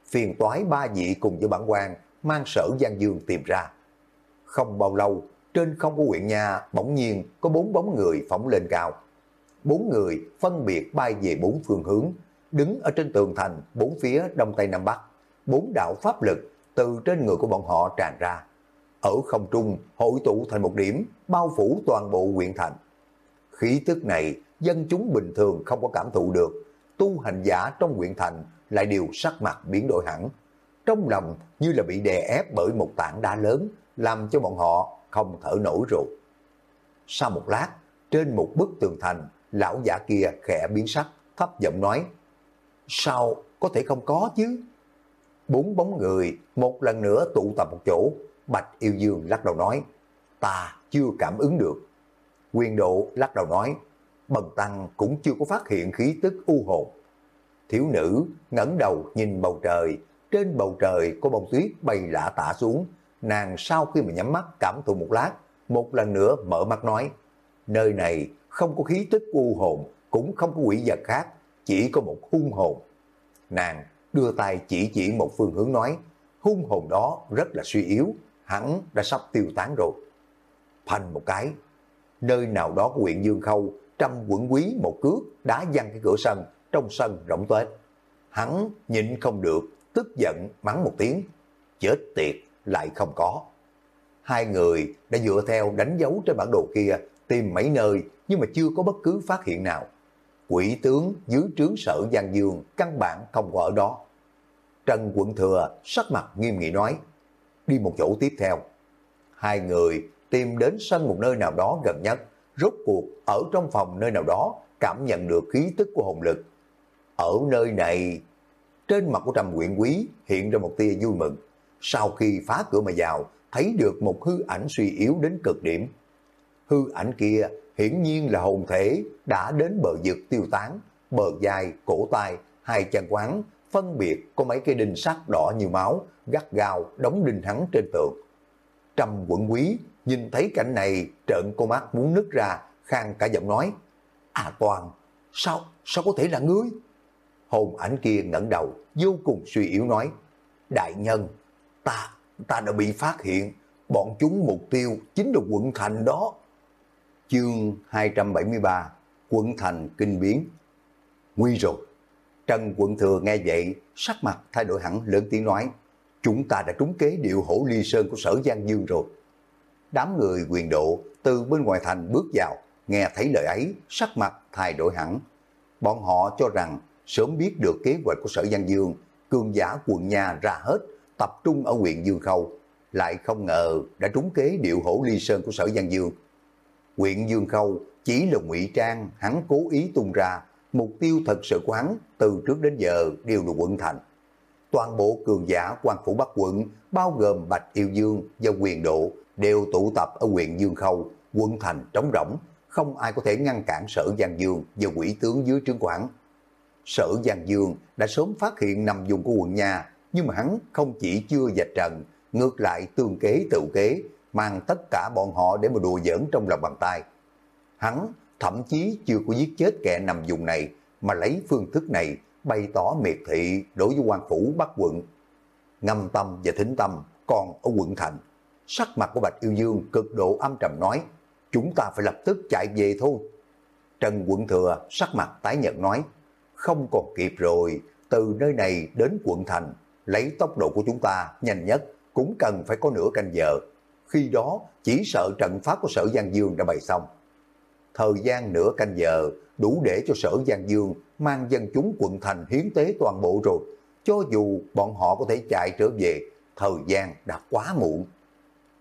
phiền toái ba vị cùng với bản quan mang sở Giang Dương tìm ra. Không bao lâu, trên không của huyện nhà bỗng nhiên có bốn bóng người phóng lên cao. Bốn người phân biệt bay về bốn phương hướng, đứng ở trên tường thành bốn phía đông tây nam bắc bốn đạo pháp lực từ trên người của bọn họ tràn ra. Ở không trung hội tụ thành một điểm, bao phủ toàn bộ huyện thành. Khí tức này, dân chúng bình thường không có cảm thụ được. Tu hành giả trong huyện thành lại đều sắc mặt biến đổi hẳn. Trong lòng như là bị đè ép bởi một tảng đá lớn, làm cho bọn họ không thở nổi rồi. Sau một lát, trên một bức tường thành, lão giả kia khẽ biến sắc, thấp giọng nói, Sao có thể không có chứ? bốn bóng người một lần nữa tụ tập một chỗ, Bạch Yêu Dương lắc đầu nói, ta chưa cảm ứng được. Quyền độ lắc đầu nói, Bần Tăng cũng chưa có phát hiện khí tức u hồn. Thiếu nữ ngẩng đầu nhìn bầu trời, trên bầu trời có bông tuyết bay lạ tả xuống. Nàng sau khi mà nhắm mắt cảm thụ một lát, một lần nữa mở mắt nói, nơi này không có khí tức u hồn, cũng không có quỷ vật khác, chỉ có một hung hồn. Nàng đưa tay chỉ chỉ một phương hướng nói, hung hồn đó rất là suy yếu, hắn đã sắp tiêu tán rồi. thành một cái, nơi nào đó của huyện Dương Khâu, trăm quẩn quý một cước đá văng cái cửa sân, trong sân rộng tuếch. Hắn nhịn không được, tức giận mắng một tiếng, chết tiệt lại không có. Hai người đã dựa theo đánh dấu trên bản đồ kia tìm mấy nơi nhưng mà chưa có bất cứ phát hiện nào. Quỷ tướng dưới trướng sở Giang Dương căn bản không có ở đó. Trần Quận Thừa sắc mặt nghiêm nghị nói, đi một chỗ tiếp theo. Hai người tìm đến sân một nơi nào đó gần nhất, rốt cuộc ở trong phòng nơi nào đó cảm nhận được khí tức của hồn lực. Ở nơi này, trên mặt của Trầm Quyện Quý hiện ra một tia vui mừng. Sau khi phá cửa mà vào, thấy được một hư ảnh suy yếu đến cực điểm. Hư ảnh kia hiển nhiên là hồn thể đã đến bờ vực tiêu tán, bờ dài, cổ tay, hai chân quán, phân biệt có mấy cây đinh sắt đỏ như máu, gắt gao đóng đinh hắn trên tượng Trầm quận quý nhìn thấy cảnh này trợn con mắt muốn nứt ra, khang cả giọng nói, À Toàn, sao, sao có thể là ngươi? Hồn ảnh kia ngẩng đầu, vô cùng suy yếu nói, Đại nhân, ta, ta đã bị phát hiện, bọn chúng mục tiêu chính là quận thành đó. Chương 273 Quận thành kinh biến. Nguy rồi. Trần quận thừa nghe vậy Sắc mặt thay đổi hẳn lớn tiếng nói Chúng ta đã trúng kế điệu hổ ly sơn của sở Giang Dương rồi. Đám người quyền độ từ bên ngoài thành bước vào Nghe thấy lời ấy Sắc mặt thay đổi hẳn. Bọn họ cho rằng sớm biết được kế hoạch của sở Giang Dương Cường giả quận nhà ra hết Tập trung ở huyện Dương Khâu Lại không ngờ đã trúng kế điệu hổ ly sơn của sở Giang Dương Huyện Dương Khâu chỉ là ngụy trang hắn cố ý tung ra, mục tiêu thật sự của hắn từ trước đến giờ đều là quận thành. Toàn bộ cường giả quan phủ Bắc quận, bao gồm Bạch Yêu Dương và quyền độ, đều tụ tập ở huyện Dương Khâu, quận thành trống rỗng, không ai có thể ngăn cản sở Giang Dương và quỷ tướng dưới trướng quản. Sở Giang Dương đã sớm phát hiện nằm dùng của quận nhà, nhưng mà hắn không chỉ chưa dạch trần, ngược lại tương kế tự kế, mang tất cả bọn họ để mà đùa giỡn trong lòng bàn tay. Hắn thậm chí chưa có giết chết kẻ nằm dùng này, mà lấy phương thức này bày tỏ miệt thị đối với quan phủ Bắc quận. Ngâm tâm và thính tâm còn ở quận thành. Sắc mặt của Bạch Yêu Dương cực độ âm trầm nói, chúng ta phải lập tức chạy về thôi. Trần quận thừa sắc mặt tái nhợt nói, không còn kịp rồi, từ nơi này đến quận thành, lấy tốc độ của chúng ta nhanh nhất cũng cần phải có nửa canh giờ khi đó chỉ sợ trận pháp của sở Giang Dương đã bày xong. Thời gian nửa canh giờ đủ để cho sở Giang Dương mang dân chúng quận thành hiến tế toàn bộ rồi. Cho dù bọn họ có thể chạy trở về, thời gian đã quá muộn.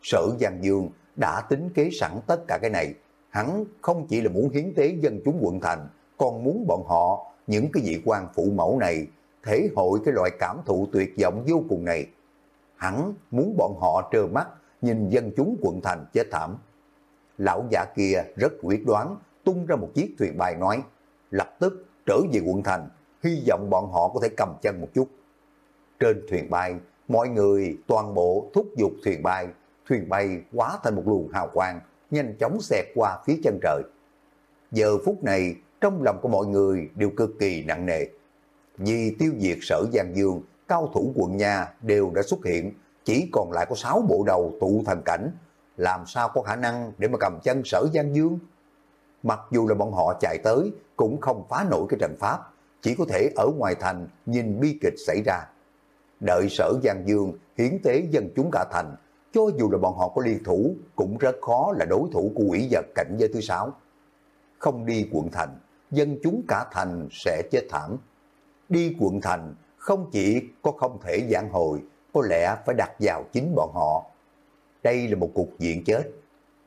Sở Giang Dương đã tính kế sẵn tất cả cái này. Hắn không chỉ là muốn hiến tế dân chúng quận thành, còn muốn bọn họ, những cái vị quan phụ mẫu này, thể hội cái loại cảm thụ tuyệt vọng vô cùng này. Hắn muốn bọn họ trơ mắt nhìn dân chúng quận thành chết thảm. Lão giả kia rất quyết đoán, tung ra một chiếc thuyền bài nói, lập tức trở về quận thành, hy vọng bọn họ có thể cầm chân một chút. Trên thuyền bay, mọi người toàn bộ thúc giục thuyền bay, thuyền bay quá thành một luồng hào quang, nhanh chóng xẹt qua phía chân trời. Giờ phút này, trong lòng của mọi người đều cực kỳ nặng nề. Vì tiêu diệt sở Giang Dương, cao thủ quận nhà đều đã xuất hiện, chỉ còn lại có 6 bộ đầu tụ thành cảnh, làm sao có khả năng để mà cầm chân sở Giang Dương? Mặc dù là bọn họ chạy tới, cũng không phá nổi cái trận pháp, chỉ có thể ở ngoài thành nhìn bi kịch xảy ra. Đợi sở Giang Dương hiến tế dân chúng cả thành, cho dù là bọn họ có liên thủ, cũng rất khó là đối thủ của quỷ vật cảnh giới thứ sáu. Không đi quận thành, dân chúng cả thành sẽ chết thảm. Đi quận thành, không chỉ có không thể giảng hồi, có lẽ phải đặt vào chính bọn họ. Đây là một cuộc diện chết.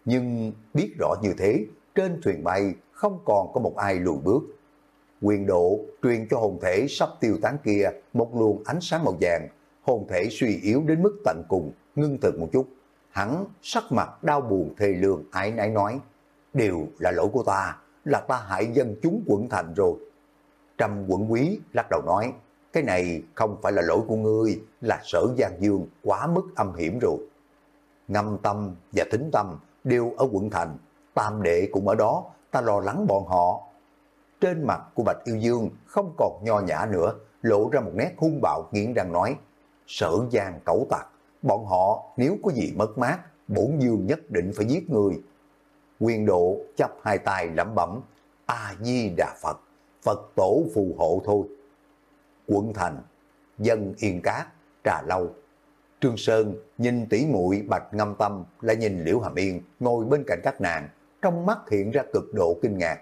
Nhưng biết rõ như thế, trên thuyền bay không còn có một ai lùi bước. Quyền độ truyền cho hồn thể sắp tiêu tán kia một luồng ánh sáng màu vàng, hồn thể suy yếu đến mức tận cùng, ngưng thực một chút, Hắn sắc mặt đau buồn thê lương ái nái nói, đều là lỗi của ta, là ta hại dân chúng quận thành rồi. Trầm quận quý lắc đầu nói, cái này không phải là lỗi của ngươi, là sở Giang Dương quá mức âm hiểm rồi. Ngâm tâm và tính tâm đều ở quận thành, tam đệ cũng ở đó, ta lo lắng bọn họ. Trên mặt của Bạch Yêu Dương không còn nho nhã nữa, lộ ra một nét hung bạo nghiến răng nói, sở Giang cẩu tặc, bọn họ nếu có gì mất mát, bổn dương nhất định phải giết người. Quyền độ chấp hai tay lẩm bẩm, A-di-đà Phật, Phật tổ phù hộ thôi. Quận thành, dân yên cát, trà lâu. Trương Sơn nhìn tỷ muội bạch ngâm tâm là nhìn Liễu Hàm Yên ngồi bên cạnh các nàng, trong mắt hiện ra cực độ kinh ngạc.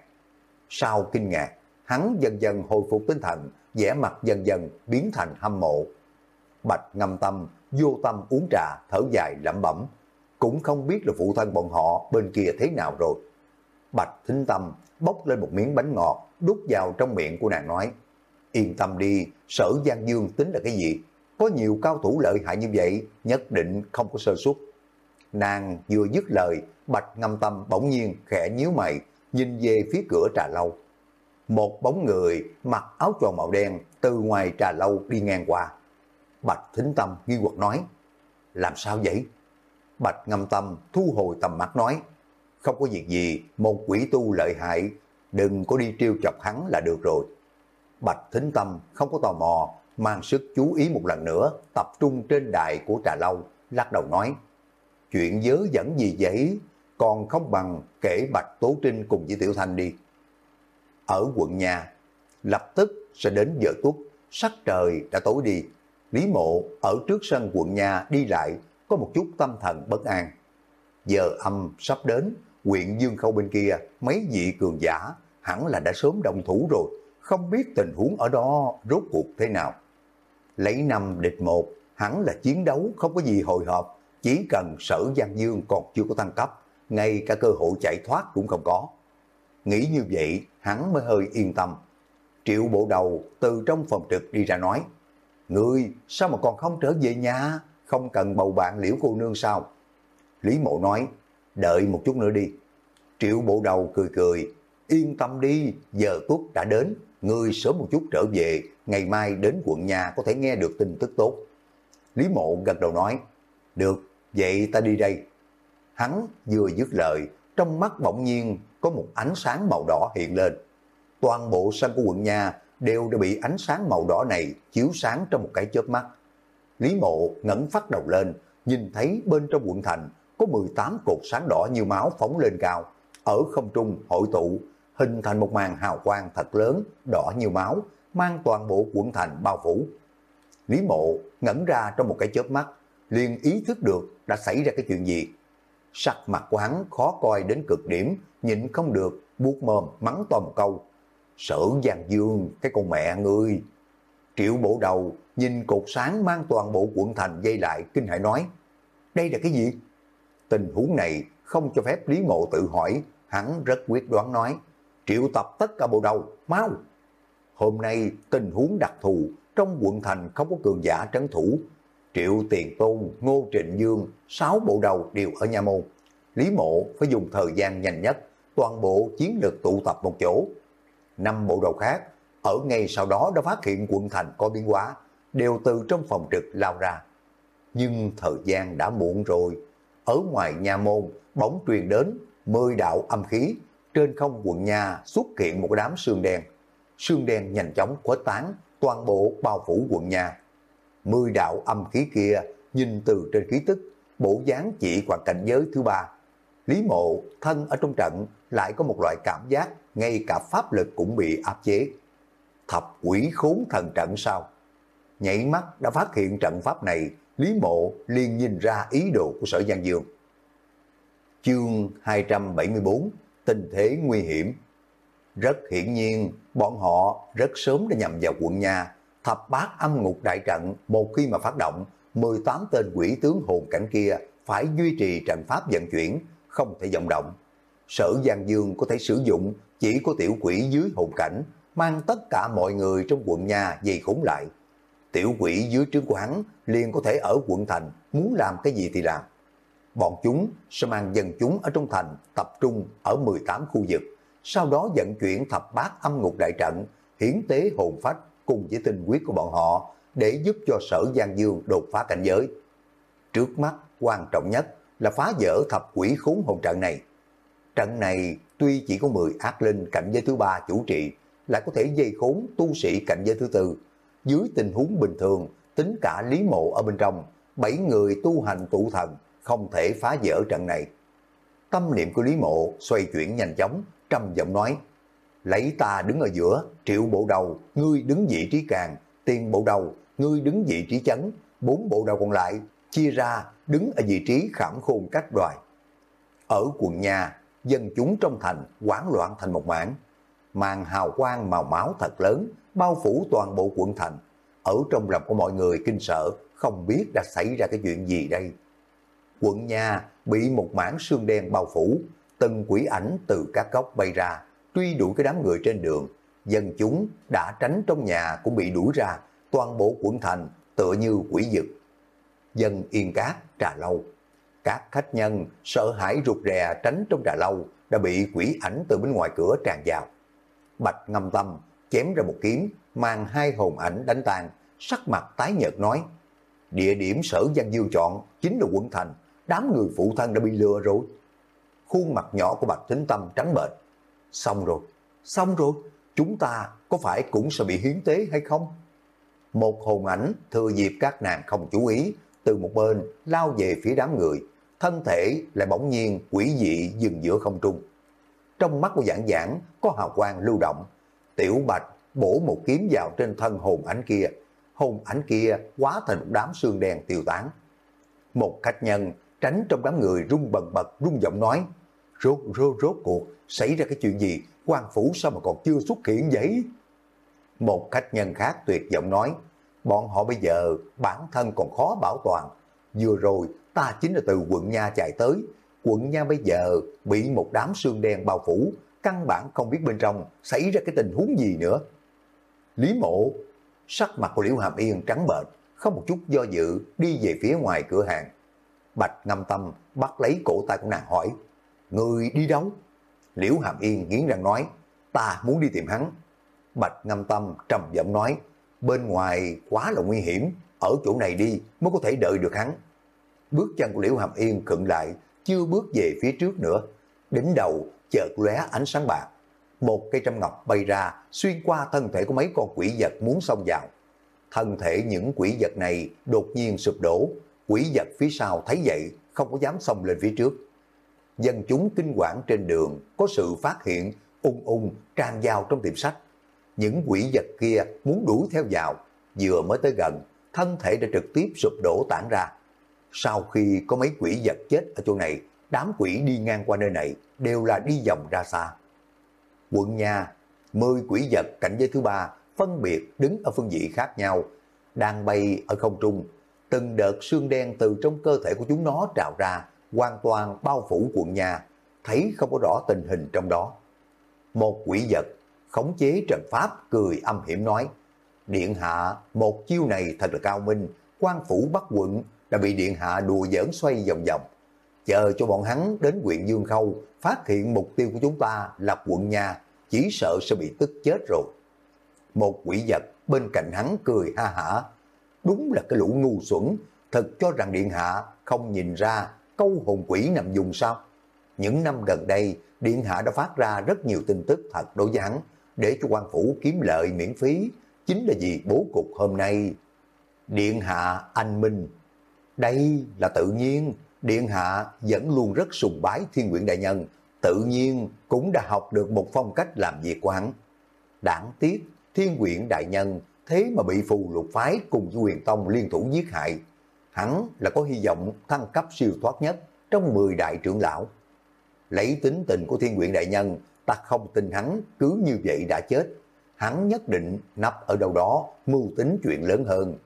Sau kinh ngạc, hắn dần dần hồi phục tinh thần, vẻ mặt dần dần biến thành hâm mộ. Bạch ngâm tâm, vô tâm uống trà, thở dài lẩm bẩm, cũng không biết là phụ thân bọn họ bên kia thế nào rồi. Bạch thính tâm bốc lên một miếng bánh ngọt, đút vào trong miệng của nàng nói, yên tâm đi, sở Giang Dương tính là cái gì? Có nhiều cao thủ lợi hại như vậy, nhất định không có sơ suất. Nàng vừa dứt lời, bạch ngâm tâm bỗng nhiên khẽ nhíu mày, nhìn về phía cửa trà lâu. Một bóng người mặc áo tròn màu đen từ ngoài trà lâu đi ngang qua. Bạch thính tâm nghi hoặc nói, làm sao vậy? Bạch ngâm tâm thu hồi tầm mắt nói, không có việc gì, một quỷ tu lợi hại, đừng có đi trêu chọc hắn là được rồi. Bạch Thính Tâm không có tò mò, mang sức chú ý một lần nữa, tập trung trên đài của trà lâu, lắc đầu nói, chuyện dớ dẫn gì vậy, còn không bằng kể Bạch Tố Trinh cùng với Tiểu Thanh đi. Ở quận nhà, lập tức sẽ đến giờ tuất, sắc trời đã tối đi. Lý mộ ở trước sân quận nhà đi lại, có một chút tâm thần bất an. Giờ âm sắp đến, huyện Dương Khâu bên kia, mấy vị cường giả hẳn là đã sớm đồng thủ rồi, không biết tình huống ở đó rốt cuộc thế nào. Lấy năm địch một, hẳn là chiến đấu không có gì hồi hộp, chỉ cần sở Giang Dương còn chưa có tăng cấp, ngay cả cơ hội chạy thoát cũng không có. Nghĩ như vậy, hắn mới hơi yên tâm. Triệu bộ đầu từ trong phòng trực đi ra nói, Ngươi sao mà còn không trở về nhà, không cần bầu bạn liễu cô nương sao? Lý mộ nói, đợi một chút nữa đi. Triệu bộ đầu cười cười, yên tâm đi, giờ tuất đã đến, người sớm một chút trở về, ngày mai đến quận nhà có thể nghe được tin tức tốt. Lý mộ gật đầu nói, được, vậy ta đi đây. Hắn vừa dứt lời, trong mắt bỗng nhiên có một ánh sáng màu đỏ hiện lên. Toàn bộ sân của quận nhà đều đã bị ánh sáng màu đỏ này chiếu sáng trong một cái chớp mắt. Lý mộ ngẩng phát đầu lên, nhìn thấy bên trong quận thành có 18 cột sáng đỏ như máu phóng lên cao, ở không trung hội tụ, hình thành một màn hào quang thật lớn, đỏ như máu, mang toàn bộ quận thành bao phủ. Lý mộ ngẩn ra trong một cái chớp mắt, liền ý thức được đã xảy ra cái chuyện gì. Sắc mặt của hắn khó coi đến cực điểm, nhịn không được, buốt mồm mắng to một câu. Sở Giang Dương, cái con mẹ ngươi. Triệu bộ đầu nhìn cột sáng mang toàn bộ quận thành dây lại kinh hãi nói. Đây là cái gì? Tình huống này không cho phép Lý Mộ tự hỏi, hắn rất quyết đoán nói, triệu tập tất cả bộ đầu, mau. Hôm nay tình huống đặc thù, trong quận thành không có cường giả trấn thủ. Triệu Tiền Tôn, Ngô Trịnh Dương, sáu bộ đầu đều ở nhà môn. Lý Mộ phải dùng thời gian nhanh nhất, toàn bộ chiến lược tụ tập một chỗ. Năm bộ đầu khác, ở ngay sau đó đã phát hiện quận thành có biến hóa, đều từ trong phòng trực lao ra. Nhưng thời gian đã muộn rồi, ở ngoài nhà môn, bóng truyền đến, mười đạo âm khí, trên không quận nhà xuất hiện một đám sương đen. Sương đen nhanh chóng khuếch tán, toàn bộ bao phủ quận nhà. Mười đạo âm khí kia, nhìn từ trên khí tức, bộ dáng chỉ hoặc cảnh giới thứ ba. Lý mộ, thân ở trong trận, lại có một loại cảm giác, ngay cả pháp lực cũng bị áp chế. Thập quỷ khốn thần trận sao? Nhảy mắt đã phát hiện trận pháp này, Lý Mộ liền nhìn ra ý đồ của sở Giang Dương. Chương 274 Tình thế nguy hiểm Rất hiển nhiên, bọn họ rất sớm đã nhằm vào quận nhà. Thập bát âm ngục đại trận, một khi mà phát động, 18 tên quỷ tướng hồn cảnh kia phải duy trì trận pháp vận chuyển, không thể vọng động. Sở Giang Dương có thể sử dụng chỉ có tiểu quỷ dưới hồn cảnh, mang tất cả mọi người trong quận nhà dày khủng lại, tiểu quỷ dưới trướng của hắn liền có thể ở quận thành, muốn làm cái gì thì làm bọn chúng sẽ mang dân chúng ở trong thành tập trung ở 18 khu vực, sau đó vận chuyển thập bát âm ngục đại trận, hiến tế hồn phách cùng với tinh quyết của bọn họ để giúp cho sở Giang Dương đột phá cảnh giới. Trước mắt, quan trọng nhất là phá vỡ thập quỷ khốn hồn trận này. Trận này tuy chỉ có 10 ác linh cảnh giới thứ ba chủ trị, lại có thể dây khốn tu sĩ cảnh giới thứ tư. Dưới tình huống bình thường, tính cả Lý Mộ ở bên trong, bảy người tu hành tụ thần không thể phá vỡ trận này. Tâm niệm của Lý Mộ xoay chuyển nhanh chóng, trầm giọng nói, lấy ta đứng ở giữa, triệu bộ đầu, ngươi đứng vị trí càng, tiền bộ đầu, ngươi đứng vị trí chấn, bốn bộ đầu còn lại, chia ra đứng ở vị trí khảm khôn cách đoài. Ở quận nhà, dân chúng trong thành quán loạn thành một mảng, màn hào quang màu máu thật lớn, bao phủ toàn bộ quận thành. Ở trong lòng của mọi người kinh sợ, không biết đã xảy ra cái chuyện gì đây. Quận nhà bị một mảng xương đen bao phủ, từng quỷ ảnh từ các góc bay ra, truy đuổi cái đám người trên đường. Dân chúng đã tránh trong nhà cũng bị đuổi ra, toàn bộ quận thành tựa như quỷ dực. Dân yên cát, trà lâu. Các khách nhân sợ hãi rụt rè tránh trong trà lâu đã bị quỷ ảnh từ bên ngoài cửa tràn vào. Bạch ngâm tâm chém ra một kiếm, mang hai hồn ảnh đánh tàn, sắc mặt tái nhợt nói, địa điểm sở Giang Dương chọn chính là quận thành, đám người phụ thân đã bị lừa rồi. Khuôn mặt nhỏ của Bạch Thính Tâm trắng bệch. Xong rồi, xong rồi, chúng ta có phải cũng sẽ bị hiến tế hay không? Một hồn ảnh thừa dịp các nàng không chú ý, từ một bên lao về phía đám người, thân thể lại bỗng nhiên quỷ dị dừng giữa không trung. Trong mắt của giảng giảng có hào quang lưu động, tiểu bạch bổ một kiếm vào trên thân hồn ảnh kia, hồn ảnh kia quá thành một đám xương đen tiêu tán. Một khách nhân tránh trong đám người rung bần bật rung giọng nói, rốt rốt rốt cuộc, xảy ra cái chuyện gì, quan phủ sao mà còn chưa xuất hiện vậy? Một khách nhân khác tuyệt giọng nói, bọn họ bây giờ bản thân còn khó bảo toàn. Vừa rồi ta chính là từ quận Nha chạy tới, quận Nha bây giờ bị một đám xương đen bao phủ, căn bản không biết bên trong xảy ra cái tình huống gì nữa. Lý mộ, sắc mặt của Liễu Hàm Yên trắng bệch, không một chút do dự đi về phía ngoài cửa hàng. Bạch ngâm tâm bắt lấy cổ tay của nàng hỏi, Người đi đâu? Liễu Hàm Yên nghiến răng nói, ta muốn đi tìm hắn. Bạch ngâm tâm trầm giọng nói, bên ngoài quá là nguy hiểm, ở chỗ này đi mới có thể đợi được hắn. Bước chân của Liễu Hàm Yên khựng lại, chưa bước về phía trước nữa. Đỉnh đầu chợt lóe ánh sáng bạc. Một cây trăm ngọc bay ra, xuyên qua thân thể của mấy con quỷ vật muốn xông vào. Thân thể những quỷ vật này đột nhiên sụp đổ, quỷ vật phía sau thấy vậy, không có dám xông lên phía trước. Dân chúng kinh quản trên đường có sự phát hiện ung ung tràn vào trong tiệm sách. Những quỷ vật kia muốn đuổi theo vào, vừa mới tới gần, thân thể đã trực tiếp sụp đổ tản ra. Sau khi có mấy quỷ vật chết ở chỗ này, đám quỷ đi ngang qua nơi này đều là đi vòng ra xa. Quận nhà, mười quỷ vật cảnh giới thứ ba phân biệt đứng ở phương vị khác nhau, đang bay ở không trung. Từng đợt xương đen từ trong cơ thể của chúng nó trào ra, hoàn toàn bao phủ quận nhà, thấy không có rõ tình hình trong đó. Một quỷ vật khống chế trận pháp cười âm hiểm nói, Điện hạ, một chiêu này thật là cao minh, quan phủ bắt quận đã bị Điện hạ đùa giỡn xoay vòng vòng. Chờ cho bọn hắn đến huyện Dương Khâu, phát hiện mục tiêu của chúng ta là quận nhà, chỉ sợ sẽ bị tức chết rồi. Một quỷ vật bên cạnh hắn cười ha hả, đúng là cái lũ ngu xuẩn, thật cho rằng Điện hạ không nhìn ra câu hồn quỷ nằm dùng sao? Những năm gần đây, Điện Hạ đã phát ra rất nhiều tin tức thật đối với hắn, để cho quan phủ kiếm lợi miễn phí, chính là vì bố cục hôm nay. Điện Hạ anh minh, đây là tự nhiên, Điện Hạ vẫn luôn rất sùng bái thiên nguyện đại nhân, tự nhiên cũng đã học được một phong cách làm việc của hắn. Đảng tiếc, thiên quyển đại nhân thế mà bị phù lục phái cùng với quyền tông liên thủ giết hại. Hắn là có hy vọng thăng cấp siêu thoát nhất trong 10 đại trưởng lão. Lấy tính tình của thiên nguyện đại nhân, ta không tin hắn cứ như vậy đã chết. Hắn nhất định nấp ở đâu đó, mưu tính chuyện lớn hơn.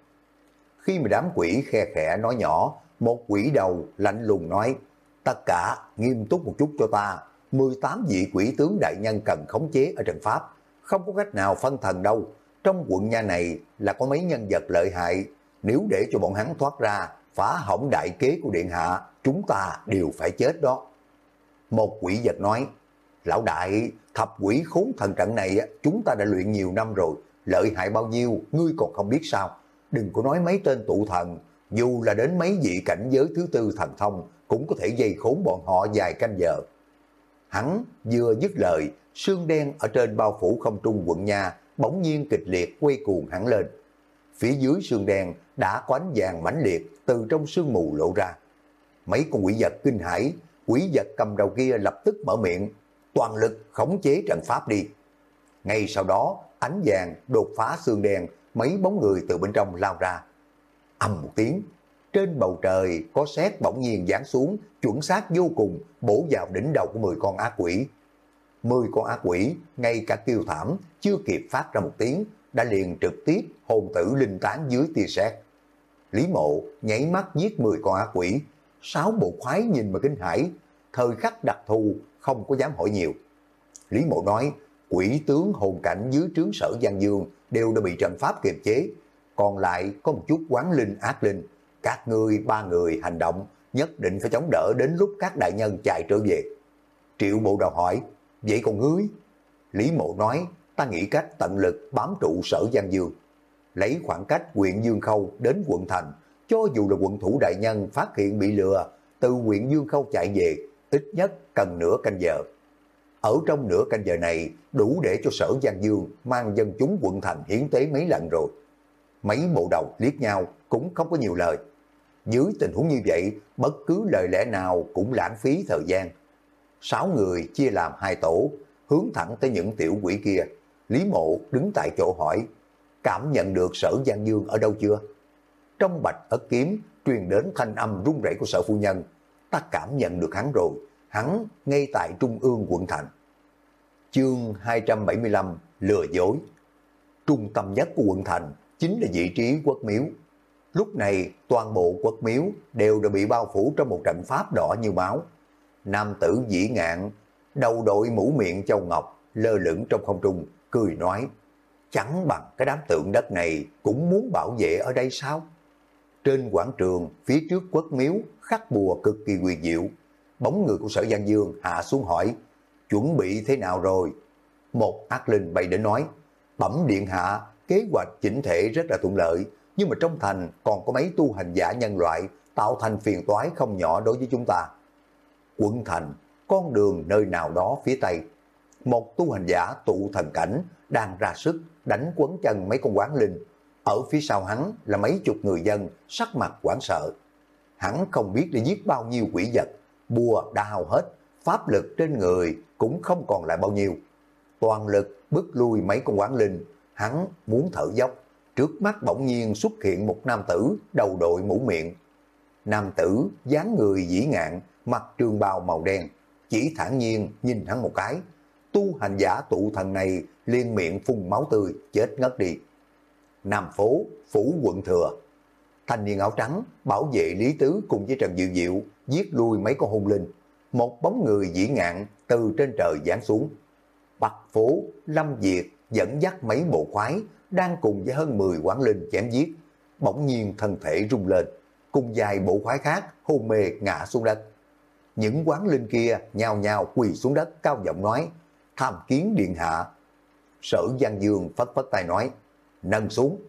Khi mà đám quỷ khe khẽ nói nhỏ, một quỷ đầu lạnh lùng nói, tất cả nghiêm túc một chút cho ta, 18 vị quỷ tướng đại nhân cần khống chế ở trận pháp, không có cách nào phân thần đâu. Trong quận nha này là có mấy nhân vật lợi hại, nếu để cho bọn hắn thoát ra, phá hỏng đại kế của Điện Hạ, chúng ta đều phải chết đó. Một quỷ vật nói, lão đại, thập quỷ khốn thần trận này chúng ta đã luyện nhiều năm rồi, lợi hại bao nhiêu, ngươi còn không biết sao. Đừng có nói mấy tên tụ thần, dù là đến mấy vị cảnh giới thứ tư thần thông, cũng có thể dây khốn bọn họ dài canh giờ. Hắn vừa dứt lời, xương đen ở trên bao phủ không trung quận nhà bỗng nhiên kịch liệt quay cuồng hẳn lên. Phía dưới sương đen đã có ánh vàng mãnh liệt từ trong sương mù lộ ra. Mấy con quỷ vật kinh hãi, quỷ vật cầm đầu kia lập tức mở miệng, toàn lực khống chế trận pháp đi. Ngay sau đó, ánh vàng đột phá sương đen, mấy bóng người từ bên trong lao ra. Âm một tiếng, trên bầu trời có sét bỗng nhiên giáng xuống, chuẩn xác vô cùng, bổ vào đỉnh đầu của 10 con ác quỷ. 10 con ác quỷ, ngay cả kêu thảm, chưa kịp phát ra một tiếng, đã liền trực tiếp hồn tử linh tán dưới tia sét. Lý mộ nhảy mắt giết 10 con ác quỷ, sáu bộ khoái nhìn mà kinh hãi, thời khắc đặc thù không có dám hỏi nhiều. Lý mộ nói, quỷ tướng hồn cảnh dưới trướng sở Giang Dương đều đã bị trận pháp kiềm chế, còn lại có một chút quán linh ác linh. Các người ba người hành động nhất định phải chống đỡ đến lúc các đại nhân chạy trở về. Triệu bộ đầu hỏi, vậy còn ngươi? Lý mộ nói, ta nghĩ cách tận lực bám trụ sở Giang Dương. Lấy khoảng cách huyện Dương Khâu đến quận Thành, cho dù là quận thủ đại nhân phát hiện bị lừa, từ huyện Dương Khâu chạy về, ít nhất cần nửa canh giờ. Ở trong nửa canh giờ này, đủ để cho sở Giang Dương mang dân chúng quận thành hiến tế mấy lần rồi. Mấy bộ đầu liếc nhau cũng không có nhiều lời. Dưới tình huống như vậy, bất cứ lời lẽ nào cũng lãng phí thời gian. Sáu người chia làm hai tổ, hướng thẳng tới những tiểu quỷ kia. Lý mộ đứng tại chỗ hỏi, cảm nhận được sở Giang Dương ở đâu chưa? Trong bạch ất kiếm truyền đến thanh âm rung rẩy của sở phu nhân. Ta cảm nhận được hắn rồi, hắn ngay tại trung ương quận thành. Chương 275 Lừa dối Trung tâm nhất của quận thành chính là vị trí quốc miếu. Lúc này toàn bộ quốc miếu đều đã bị bao phủ trong một trận pháp đỏ như máu. Nam tử dĩ ngạn, đầu đội mũ miệng châu ngọc, lơ lửng trong không trung, cười nói, chẳng bằng cái đám tượng đất này cũng muốn bảo vệ ở đây sao? Trên quảng trường, phía trước quất miếu, khắc bùa cực kỳ quyền diệu. Bóng người của sở Giang Dương hạ xuống hỏi, chuẩn bị thế nào rồi? Một ác linh bay đến nói, bẩm điện hạ, kế hoạch chỉnh thể rất là thuận lợi, nhưng mà trong thành còn có mấy tu hành giả nhân loại tạo thành phiền toái không nhỏ đối với chúng ta. Quận thành, con đường nơi nào đó phía tây, một tu hành giả tụ thần cảnh đang ra sức đánh quấn chân mấy con quán linh. Ở phía sau hắn là mấy chục người dân sắc mặt quảng sợ. Hắn không biết để giết bao nhiêu quỷ vật, bùa đã hao hết, pháp lực trên người cũng không còn lại bao nhiêu. Toàn lực bước lui mấy con quán linh, hắn muốn thở dốc. Trước mắt bỗng nhiên xuất hiện một nam tử đầu đội mũ miệng. Nam tử dáng người dĩ ngạn, mặc trường bào màu đen, chỉ thản nhiên nhìn hắn một cái. Tu hành giả tụ thần này liên miệng phun máu tươi, chết ngất đi. Nam phố, phủ quận thừa. Thanh niên áo trắng bảo vệ Lý Tứ cùng với Trần Diệu Diệu giết lui mấy con hung linh. Một bóng người dĩ ngạn từ trên trời giáng xuống. Bạch phố, Lâm Diệt dẫn dắt mấy bộ khoái đang cùng với hơn 10 quán linh chém giết. Bỗng nhiên thân thể rung lên, cùng vài bộ khoái khác hôn mê ngã xuống đất. Những quán linh kia nhào nhào quỳ xuống đất cao giọng nói, tham kiến điện hạ. Sở Giang Dương phất phất tay nói, nâng xuống.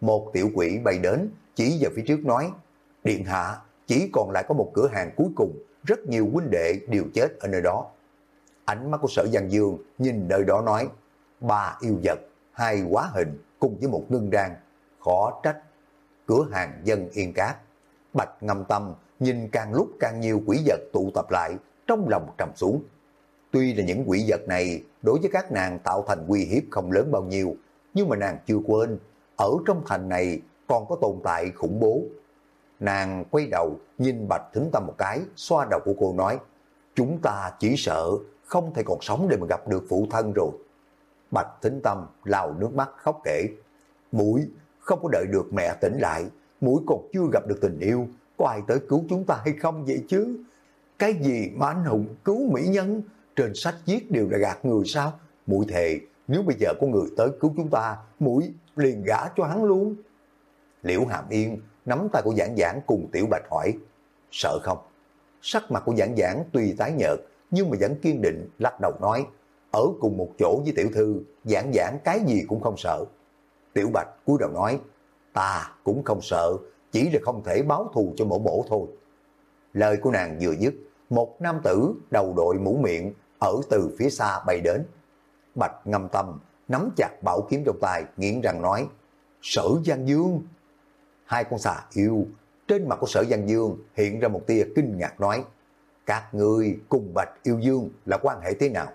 Một tiểu quỷ bay đến, chỉ vào phía trước nói, điện hạ chỉ còn lại có một cửa hàng cuối cùng, rất nhiều huynh đệ đều chết ở nơi đó. Ánh mắt của sở Giang Dương nhìn nơi đó nói, ba yêu vật, hai quá hình cùng với một ngưng đan, khó trách. Cửa hàng dân yên cát, bạch Ngầm tâm nhìn càng lúc càng nhiều quỷ vật tụ tập lại, trong lòng trầm xuống. Tuy là những quỷ vật này đối với các nàng tạo thành uy hiếp không lớn bao nhiêu, nhưng mà nàng chưa quên, ở trong thành này còn có tồn tại khủng bố. Nàng quay đầu nhìn Bạch Thính Tâm một cái, xoa đầu của cô nói, chúng ta chỉ sợ không thể còn sống để mà gặp được phụ thân rồi. Bạch Thính Tâm lau nước mắt khóc kể, mũi không có đợi được mẹ tỉnh lại, mũi cột chưa gặp được tình yêu, có ai tới cứu chúng ta hay không vậy chứ? Cái gì mà anh hùng cứu mỹ nhân, trên sách viết đều là gạt người sao? Mũi thề, nếu bây giờ có người tới cứu chúng ta, mũi liền gả cho hắn luôn. Liễu Hàm Yên nắm tay của giảng giảng cùng Tiểu Bạch hỏi, sợ không? Sắc mặt của giảng giảng tuy tái nhợt, nhưng mà vẫn kiên định lắc đầu nói, ở cùng một chỗ với tiểu thư, giảng giảng cái gì cũng không sợ. Tiểu Bạch cúi đầu nói, ta cũng không sợ, chỉ là không thể báo thù cho mổ bổ thôi. Lời của nàng vừa dứt, một nam tử đầu đội mũ miệng ở từ phía xa bay đến. Bạch ngâm tâm, nắm chặt bảo kiếm trong tay, nghiến răng nói, Sở Giang Dương. Hai con xà yêu, trên mặt của Sở Giang Dương hiện ra một tia kinh ngạc nói, các ngươi cùng Bạch Yêu Dương là quan hệ thế nào?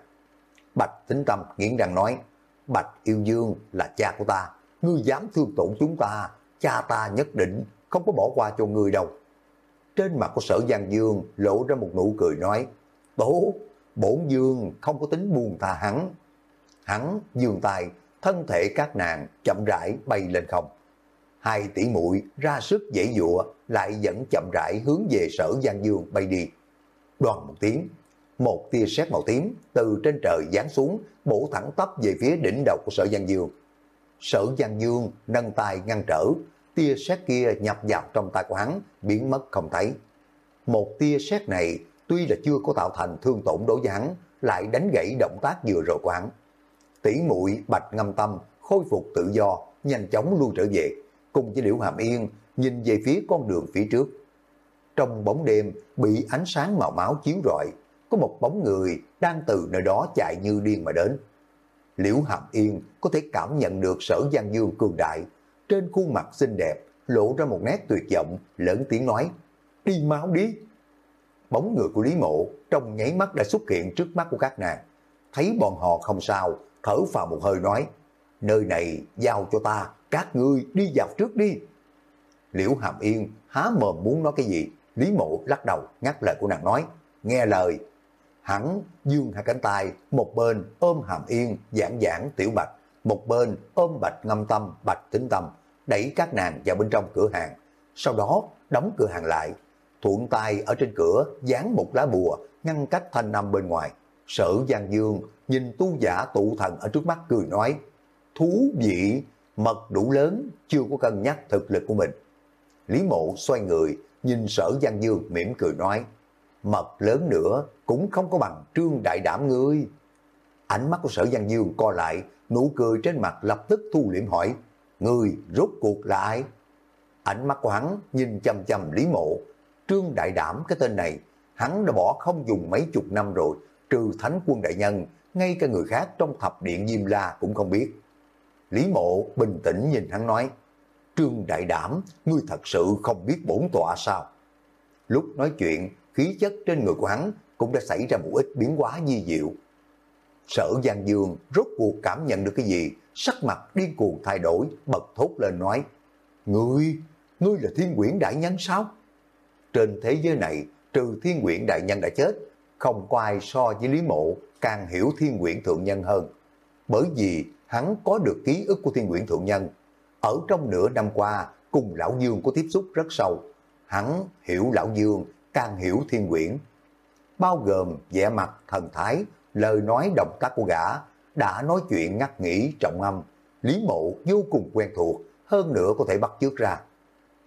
Bạch Tính Tâm nghiến răng nói, Bạch Yêu Dương là cha của ta, ngươi dám thương tổn chúng ta, cha ta nhất định không có bỏ qua cho ngươi đâu. Trên mặt của sở Giang Dương lộ ra một nụ cười nói, tố bổn Dương không có tính buồn tha hắn. Hắn dương tài thân thể các nàng chậm rãi bay lên không. Hai tỷ muội ra sức dễ dụa, lại dẫn chậm rãi hướng về sở Giang Dương bay đi. Đoàn một tiếng, một tia sét màu tím từ trên trời giáng xuống, bổ thẳng tắp về phía đỉnh đầu của sở Giang Dương. Sở Giang Dương nâng tay ngăn trở, tia sét kia nhập vào trong tay của hắn, biến mất không thấy. Một tia sét này tuy là chưa có tạo thành thương tổn đối với hắn, lại đánh gãy động tác vừa rồi của hắn. Tỷ muội bạch ngâm tâm, khôi phục tự do, nhanh chóng lui trở về, cùng với Liễu Hàm Yên nhìn về phía con đường phía trước. Trong bóng đêm bị ánh sáng màu máu chiếu rọi, có một bóng người đang từ nơi đó chạy như điên mà đến. Liễu Hàm Yên có thể cảm nhận được sở Giang Dương cường đại, trên khuôn mặt xinh đẹp lộ ra một nét tuyệt vọng, lớn tiếng nói, đi máu đi. Bóng người của Lý Mộ trong nháy mắt đã xuất hiện trước mắt của các nàng. Thấy bọn họ không sao, thở vào một hơi nói, nơi này giao cho ta, các ngươi đi vào trước đi. Liễu Hàm Yên há mồm muốn nói cái gì, Lý Mộ lắc đầu ngắt lời của nàng nói, nghe lời. Hắn dương hai cánh tay, một bên ôm Hàm Yên, giảng giảng tiểu bạch, một bên ôm bạch ngâm tâm, bạch tính tâm, đẩy các nàng vào bên trong cửa hàng. Sau đó đóng cửa hàng lại, thuận tay ở trên cửa dán một lá bùa ngăn cách thanh nam bên ngoài. Sở Giang Dương nhìn tu giả tụ thần ở trước mắt cười nói, thú vị, mật đủ lớn, chưa có cân nhắc thực lực của mình. Lý mộ xoay người, nhìn sở Giang Dương mỉm cười nói, mật lớn nữa cũng không có bằng trương đại đảm ngươi. Ánh mắt của sở Giang Dương co lại, nụ cười trên mặt lập tức thu liễm hỏi, ngươi rốt cuộc là ai? Ánh mắt của hắn nhìn chầm chầm Lý Mộ, trương đại đảm cái tên này, hắn đã bỏ không dùng mấy chục năm rồi, trừ thánh quân đại nhân, ngay cả người khác trong thập điện Diêm La cũng không biết. Lý Mộ bình tĩnh nhìn hắn nói, Trương Đại Đảm, ngươi thật sự không biết bổn tọa sao? Lúc nói chuyện, khí chất trên người của hắn cũng đã xảy ra một ít biến hóa di diệu. Sở Giang Dương rốt cuộc cảm nhận được cái gì, sắc mặt điên cuồng thay đổi, bật thốt lên nói, Ngươi, ngươi là thiên quyển đại nhân sao? Trên thế giới này, trừ thiên quyển đại nhân đã chết, không có ai so với Lý Mộ càng hiểu thiên quyển thượng nhân hơn. Bởi vì hắn có được ký ức của thiên quyển thượng nhân. Ở trong nửa năm qua, cùng Lão Dương có tiếp xúc rất sâu. Hắn hiểu Lão Dương, càng hiểu thiên quyển. Bao gồm vẻ mặt, thần thái, lời nói động tác của gã, đã nói chuyện ngắt nghĩ trọng âm. Lý mộ vô cùng quen thuộc, hơn nữa có thể bắt chước ra.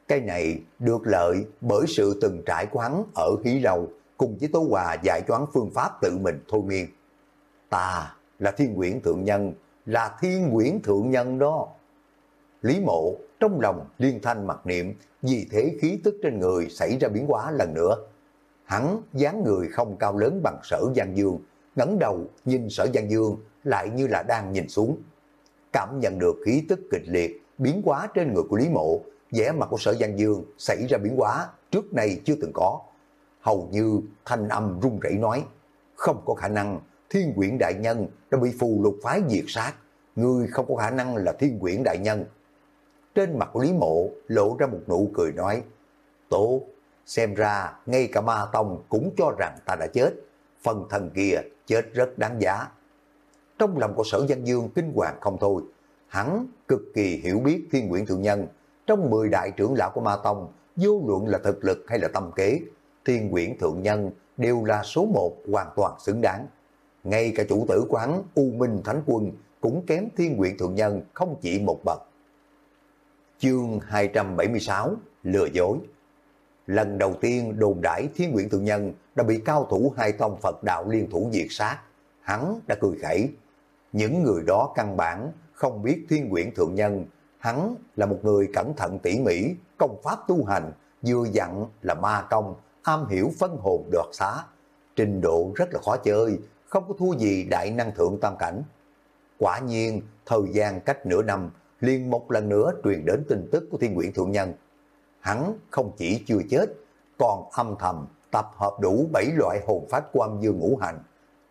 Cái này được lợi bởi sự từng trải của hắn ở Hí Lâu, cùng với Tố Hòa dạy cho hắn phương pháp tự mình thôi miên. Ta là thiên quyển thượng nhân, là thiên quyển thượng nhân đó. Lý mộ trong lòng liên thanh mặc niệm, vì thế khí tức trên người xảy ra biến hóa lần nữa. Hắn dáng người không cao lớn bằng sở Giang Dương, ngẩng đầu nhìn sở Giang Dương lại như là đang nhìn xuống. Cảm nhận được khí tức kịch liệt, biến hóa trên người của Lý Mộ, vẻ mặt của sở Giang Dương xảy ra biến hóa trước nay chưa từng có. Hầu như thanh âm run rẩy nói, không có khả năng thiên quyển đại nhân đã bị phù lục phái diệt sát, ngươi không có khả năng là thiên quyển đại nhân. Trên mặt Lý Mộ lộ ra một nụ cười nói, Tốt, xem ra ngay cả ma tông cũng cho rằng ta đã chết, phần thần kia chết rất đáng giá. Trong lòng của sở văn dương kinh hoàng không thôi, hắn cực kỳ hiểu biết thiên quyển thượng nhân, trong 10 đại trưởng lão của ma tông, vô luận là thực lực hay là tâm kế, thiên quyển thượng nhân đều là số một hoàn toàn xứng đáng. Ngay cả chủ tử quán U Minh Thánh Quân cũng kém thiên quyển thượng nhân không chỉ một bậc. Chương 276 Lừa dối Lần đầu tiên đồn đãi Thiên Nguyễn Thượng Nhân đã bị cao thủ hai tông Phật đạo liên thủ diệt sát. Hắn đã cười khẩy. Những người đó căn bản không biết Thiên Nguyễn Thượng Nhân. Hắn là một người cẩn thận tỉ mỉ, công pháp tu hành, vừa dặn là ma công, am hiểu phân hồn đoạt xá. Trình độ rất là khó chơi, không có thua gì đại năng thượng tam cảnh. Quả nhiên, thời gian cách nửa năm, liền một lần nữa truyền đến tin tức của Thiên nguyễn Thượng Nhân. Hắn không chỉ chưa chết, còn âm thầm tập hợp đủ bảy loại hồn phát của âm dương ngũ hành.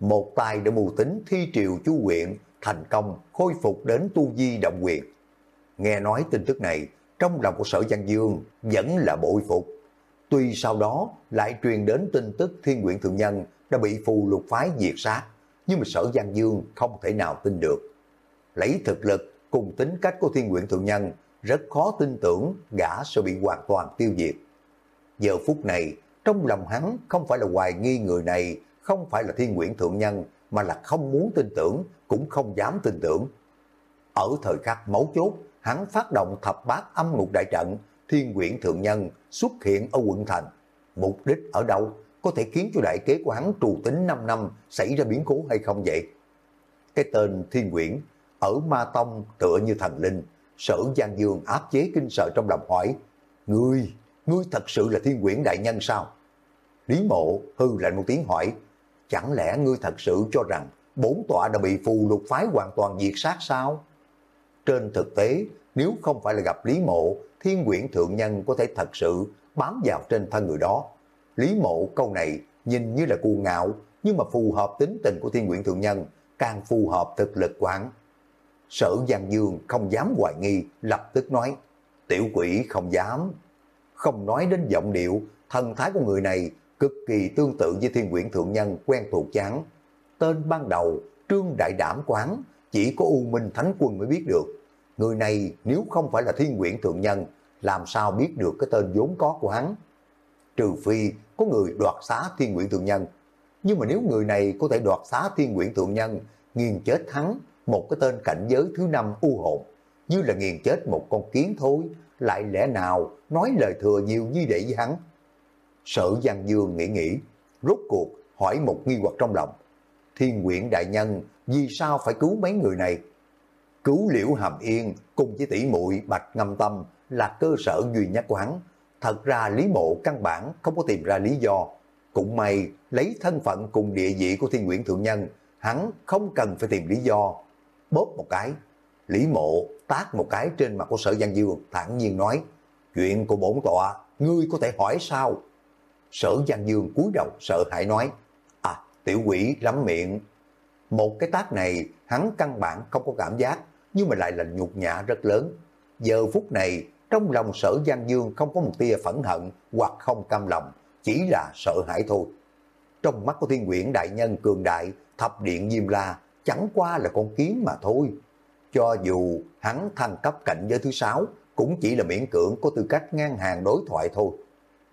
Một tay đã mù tính thi triều chu quyện, thành công khôi phục đến tu di động quyền. Nghe nói tin tức này, trong lòng của sở Giang Dương vẫn là bội phục. Tuy sau đó lại truyền đến tin tức Thiên nguyễn Thượng Nhân đã bị phù lục phái diệt sát, nhưng mà sở Giang Dương không thể nào tin được. Lấy thực lực cùng tính cách của Thiên Quyển Thượng Nhân, rất khó tin tưởng gã sẽ bị hoàn toàn tiêu diệt. Giờ phút này, trong lòng hắn không phải là hoài nghi người này, không phải là Thiên Quyển Thượng Nhân, mà là không muốn tin tưởng, cũng không dám tin tưởng. Ở thời khắc mấu chốt, hắn phát động thập bát âm ngục đại trận, Thiên Quyển Thượng Nhân xuất hiện ở quận thành. Mục đích ở đâu? Có thể khiến cho đại kế của hắn trù tính 5 năm xảy ra biến cố hay không vậy? Cái tên Thiên Quyển ở Ma Tông tựa như thần linh, sở Giang Dương áp chế kinh sợ trong lòng hỏi, Ngươi, ngươi thật sự là thiên quyển đại nhân sao? Lý mộ hư lạnh một tiếng hỏi, chẳng lẽ ngươi thật sự cho rằng bốn tọa đã bị phù lục phái hoàn toàn diệt sát sao? Trên thực tế, nếu không phải là gặp Lý mộ, thiên quyển thượng nhân có thể thật sự bám vào trên thân người đó. Lý mộ câu này nhìn như là cuồng ngạo, nhưng mà phù hợp tính tình của thiên quyển thượng nhân, càng phù hợp thực lực quán. Sở Giang Dương không dám hoài nghi, lập tức nói, tiểu quỷ không dám. Không nói đến giọng điệu, thần thái của người này cực kỳ tương tự với thiên quyển thượng nhân quen thuộc chán. Tên ban đầu, Trương Đại Đảm Quán, chỉ có U Minh Thánh Quân mới biết được. Người này nếu không phải là thiên quyển thượng nhân, làm sao biết được cái tên vốn có của hắn. Trừ phi có người đoạt xá thiên quyển thượng nhân. Nhưng mà nếu người này có thể đoạt xá thiên quyển thượng nhân, nghiền chết hắn, một cái tên cảnh giới thứ năm u hồn, như là nghiền chết một con kiến thôi, lại lẽ nào nói lời thừa nhiều như vậy với hắn. Sở Giang Dương nghĩ nghĩ, rốt cuộc hỏi một nghi hoặc trong lòng. Thiên nguyện đại nhân vì sao phải cứu mấy người này? Cứu liễu hàm yên cùng với tỷ muội bạch ngâm tâm là cơ sở duy nhất của hắn. Thật ra Lý Mộ căn bản không có tìm ra lý do. Cũng may lấy thân phận cùng địa vị của thiên nguyện thượng nhân, hắn không cần phải tìm lý do, bóp một cái. Lý mộ tác một cái trên mặt của sở Giang Dương, thẳng nhiên nói, chuyện của bổn tọa, ngươi có thể hỏi sao? Sở Giang Dương cúi đầu sợ hãi nói, à, tiểu quỷ lắm miệng. Một cái tác này, hắn căn bản không có cảm giác, nhưng mà lại là nhục nhã rất lớn. Giờ phút này, trong lòng sở Giang Dương không có một tia phẫn hận hoặc không cam lòng, chỉ là sợ hãi thôi. Trong mắt của thiên quyển đại nhân cường đại, thập điện Diêm La chẳng qua là con kiến mà thôi. Cho dù hắn thăng cấp cảnh giới thứ sáu, cũng chỉ là miễn cưỡng có tư cách ngang hàng đối thoại thôi.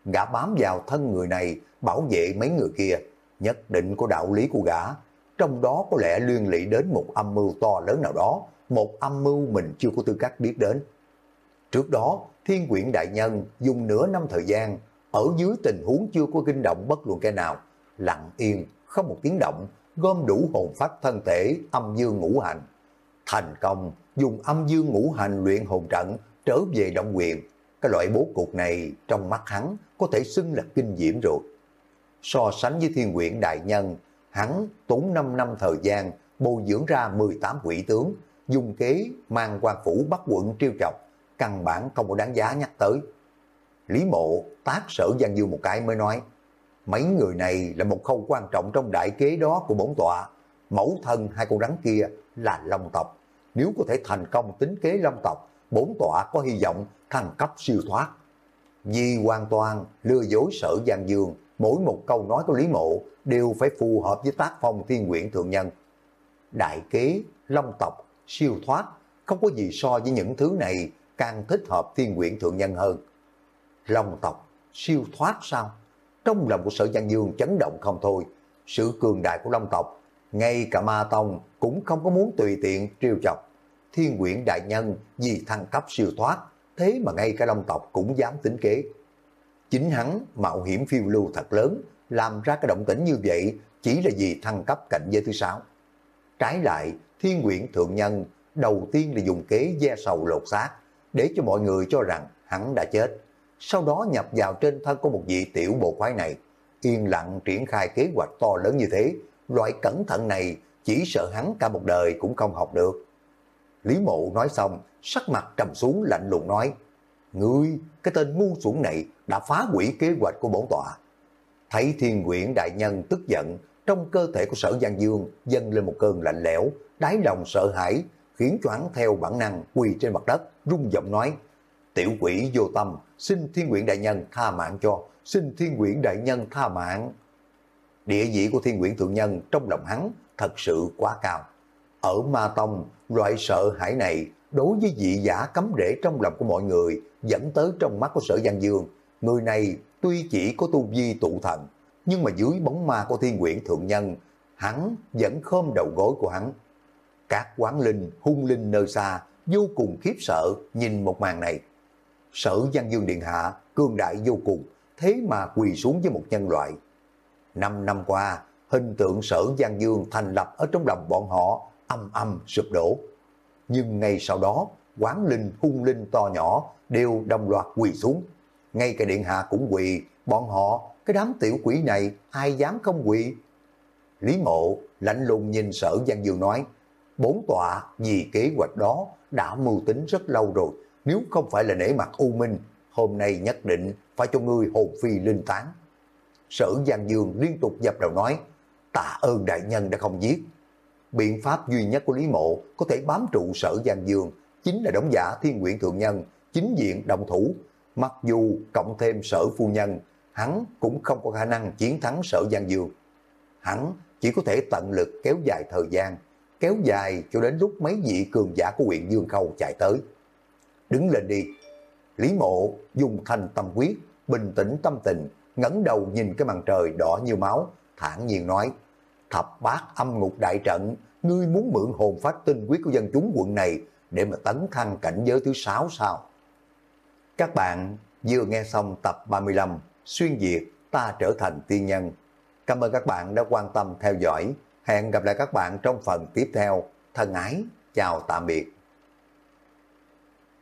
Gã bám vào thân người này, bảo vệ mấy người kia, nhất định có đạo lý của gã. Trong đó có lẽ liên lụy đến một âm mưu to lớn nào đó, một âm mưu mình chưa có tư cách biết đến. Trước đó, Thiên quyển Đại Nhân dùng nửa năm thời gian, ở dưới tình huống chưa có kinh động bất luận cái nào, lặng yên, không một tiếng động, gom đủ hồn phách thân thể âm dương ngũ hành. Thành công dùng âm dương ngũ hành luyện hồn trận trở về động quyền. Cái loại bố cục này trong mắt hắn có thể xưng là kinh diễm rồi. So sánh với thiên quyển đại nhân, hắn tốn 5 năm thời gian bồi dưỡng ra 18 quỷ tướng, dùng kế mang quan phủ bắt quận triêu chọc, căn bản không có đáng giá nhắc tới. Lý mộ tác sở Giang Dương một cái mới nói, Mấy người này là một khâu quan trọng trong đại kế đó của bổn tọa. Mẫu thân hai con rắn kia là long tộc. Nếu có thể thành công tính kế long tộc, bổn tọa có hy vọng thăng cấp siêu thoát. Vì hoàn toàn lừa dối sở Giang Dương, mỗi một câu nói của Lý Mộ đều phải phù hợp với tác phong thiên quyển thượng nhân. Đại kế, long tộc, siêu thoát, không có gì so với những thứ này càng thích hợp thiên quyển thượng nhân hơn. Long tộc, siêu thoát sao? Trong lòng của sở Giang Dương chấn động không thôi. Sự cường đại của Long tộc, ngay cả Ma Tông cũng không có muốn tùy tiện trêu chọc. Thiên quyển đại nhân vì thăng cấp siêu thoát, thế mà ngay cả Long tộc cũng dám tính kế. Chính hắn mạo hiểm phiêu lưu thật lớn, làm ra cái động tĩnh như vậy chỉ là vì thăng cấp cảnh giới thứ sáu. Trái lại, thiên quyển thượng nhân đầu tiên là dùng kế da sầu lột xác, để cho mọi người cho rằng hắn đã chết. Sau đó nhập vào trên thân của một vị tiểu bộ khoái này, yên lặng triển khai kế hoạch to lớn như thế, loại cẩn thận này chỉ sợ hắn cả một đời cũng không học được. Lý mộ nói xong, sắc mặt trầm xuống lạnh lùng nói, Ngươi, cái tên ngu xuẩn này đã phá hủy kế hoạch của bổn tọa. Thấy thiên quyển đại nhân tức giận, trong cơ thể của sở Giang Dương dâng lên một cơn lạnh lẽo, đáy lòng sợ hãi, khiến choáng theo bản năng quỳ trên mặt đất, rung giọng nói, tiểu quỷ vô tâm, xin thiên quyển đại nhân tha mạng cho, xin thiên quyển đại nhân tha mạng. Địa vị của thiên quyển thượng nhân trong lòng hắn thật sự quá cao. Ở Ma Tông, loại sợ hãi này đối với vị giả cấm rễ trong lòng của mọi người dẫn tới trong mắt của sở Giang Dương. Người này tuy chỉ có tu vi tụ thần, nhưng mà dưới bóng ma của thiên quyển thượng nhân, hắn vẫn khom đầu gối của hắn. Các quán linh, hung linh nơi xa vô cùng khiếp sợ nhìn một màn này. Sở Giang Dương Điện Hạ cương đại vô cùng, thế mà quỳ xuống với một nhân loại. Năm năm qua, hình tượng sở Giang Dương thành lập ở trong lòng bọn họ âm âm sụp đổ. Nhưng ngay sau đó, quán linh, hung linh to nhỏ đều đồng loạt quỳ xuống. Ngay cả điện hạ cũng quỳ, bọn họ, cái đám tiểu quỷ này, ai dám không quỳ? Lý mộ lạnh lùng nhìn sở Giang Dương nói, bốn tọa vì kế hoạch đó đã mưu tính rất lâu rồi, nếu không phải là nể mặt U Minh, hôm nay nhất định phải cho ngươi hồn phi linh tán. Sở Giang Dương liên tục dập đầu nói, tạ ơn đại nhân đã không giết. Biện pháp duy nhất của Lý Mộ có thể bám trụ sở Giang Dương chính là đóng giả thiên nguyện thượng nhân, chính diện đồng thủ. Mặc dù cộng thêm sở phu nhân, hắn cũng không có khả năng chiến thắng sở Giang Dương. Hắn chỉ có thể tận lực kéo dài thời gian, kéo dài cho đến lúc mấy vị cường giả của huyện Dương Khâu chạy tới. Đứng lên đi. Lý Mộ dùng thành tâm quyết, bình tĩnh tâm tình, ngẩng đầu nhìn cái màn trời đỏ như máu, thản nhiên nói, thập bát âm ngục đại trận, ngươi muốn mượn hồn phát tinh quyết của dân chúng quận này để mà tấn thăng cảnh giới thứ sáu sao? Các bạn vừa nghe xong tập 35 Xuyên Việt ta trở thành tiên nhân. Cảm ơn các bạn đã quan tâm theo dõi. Hẹn gặp lại các bạn trong phần tiếp theo. Thân ái, chào tạm biệt.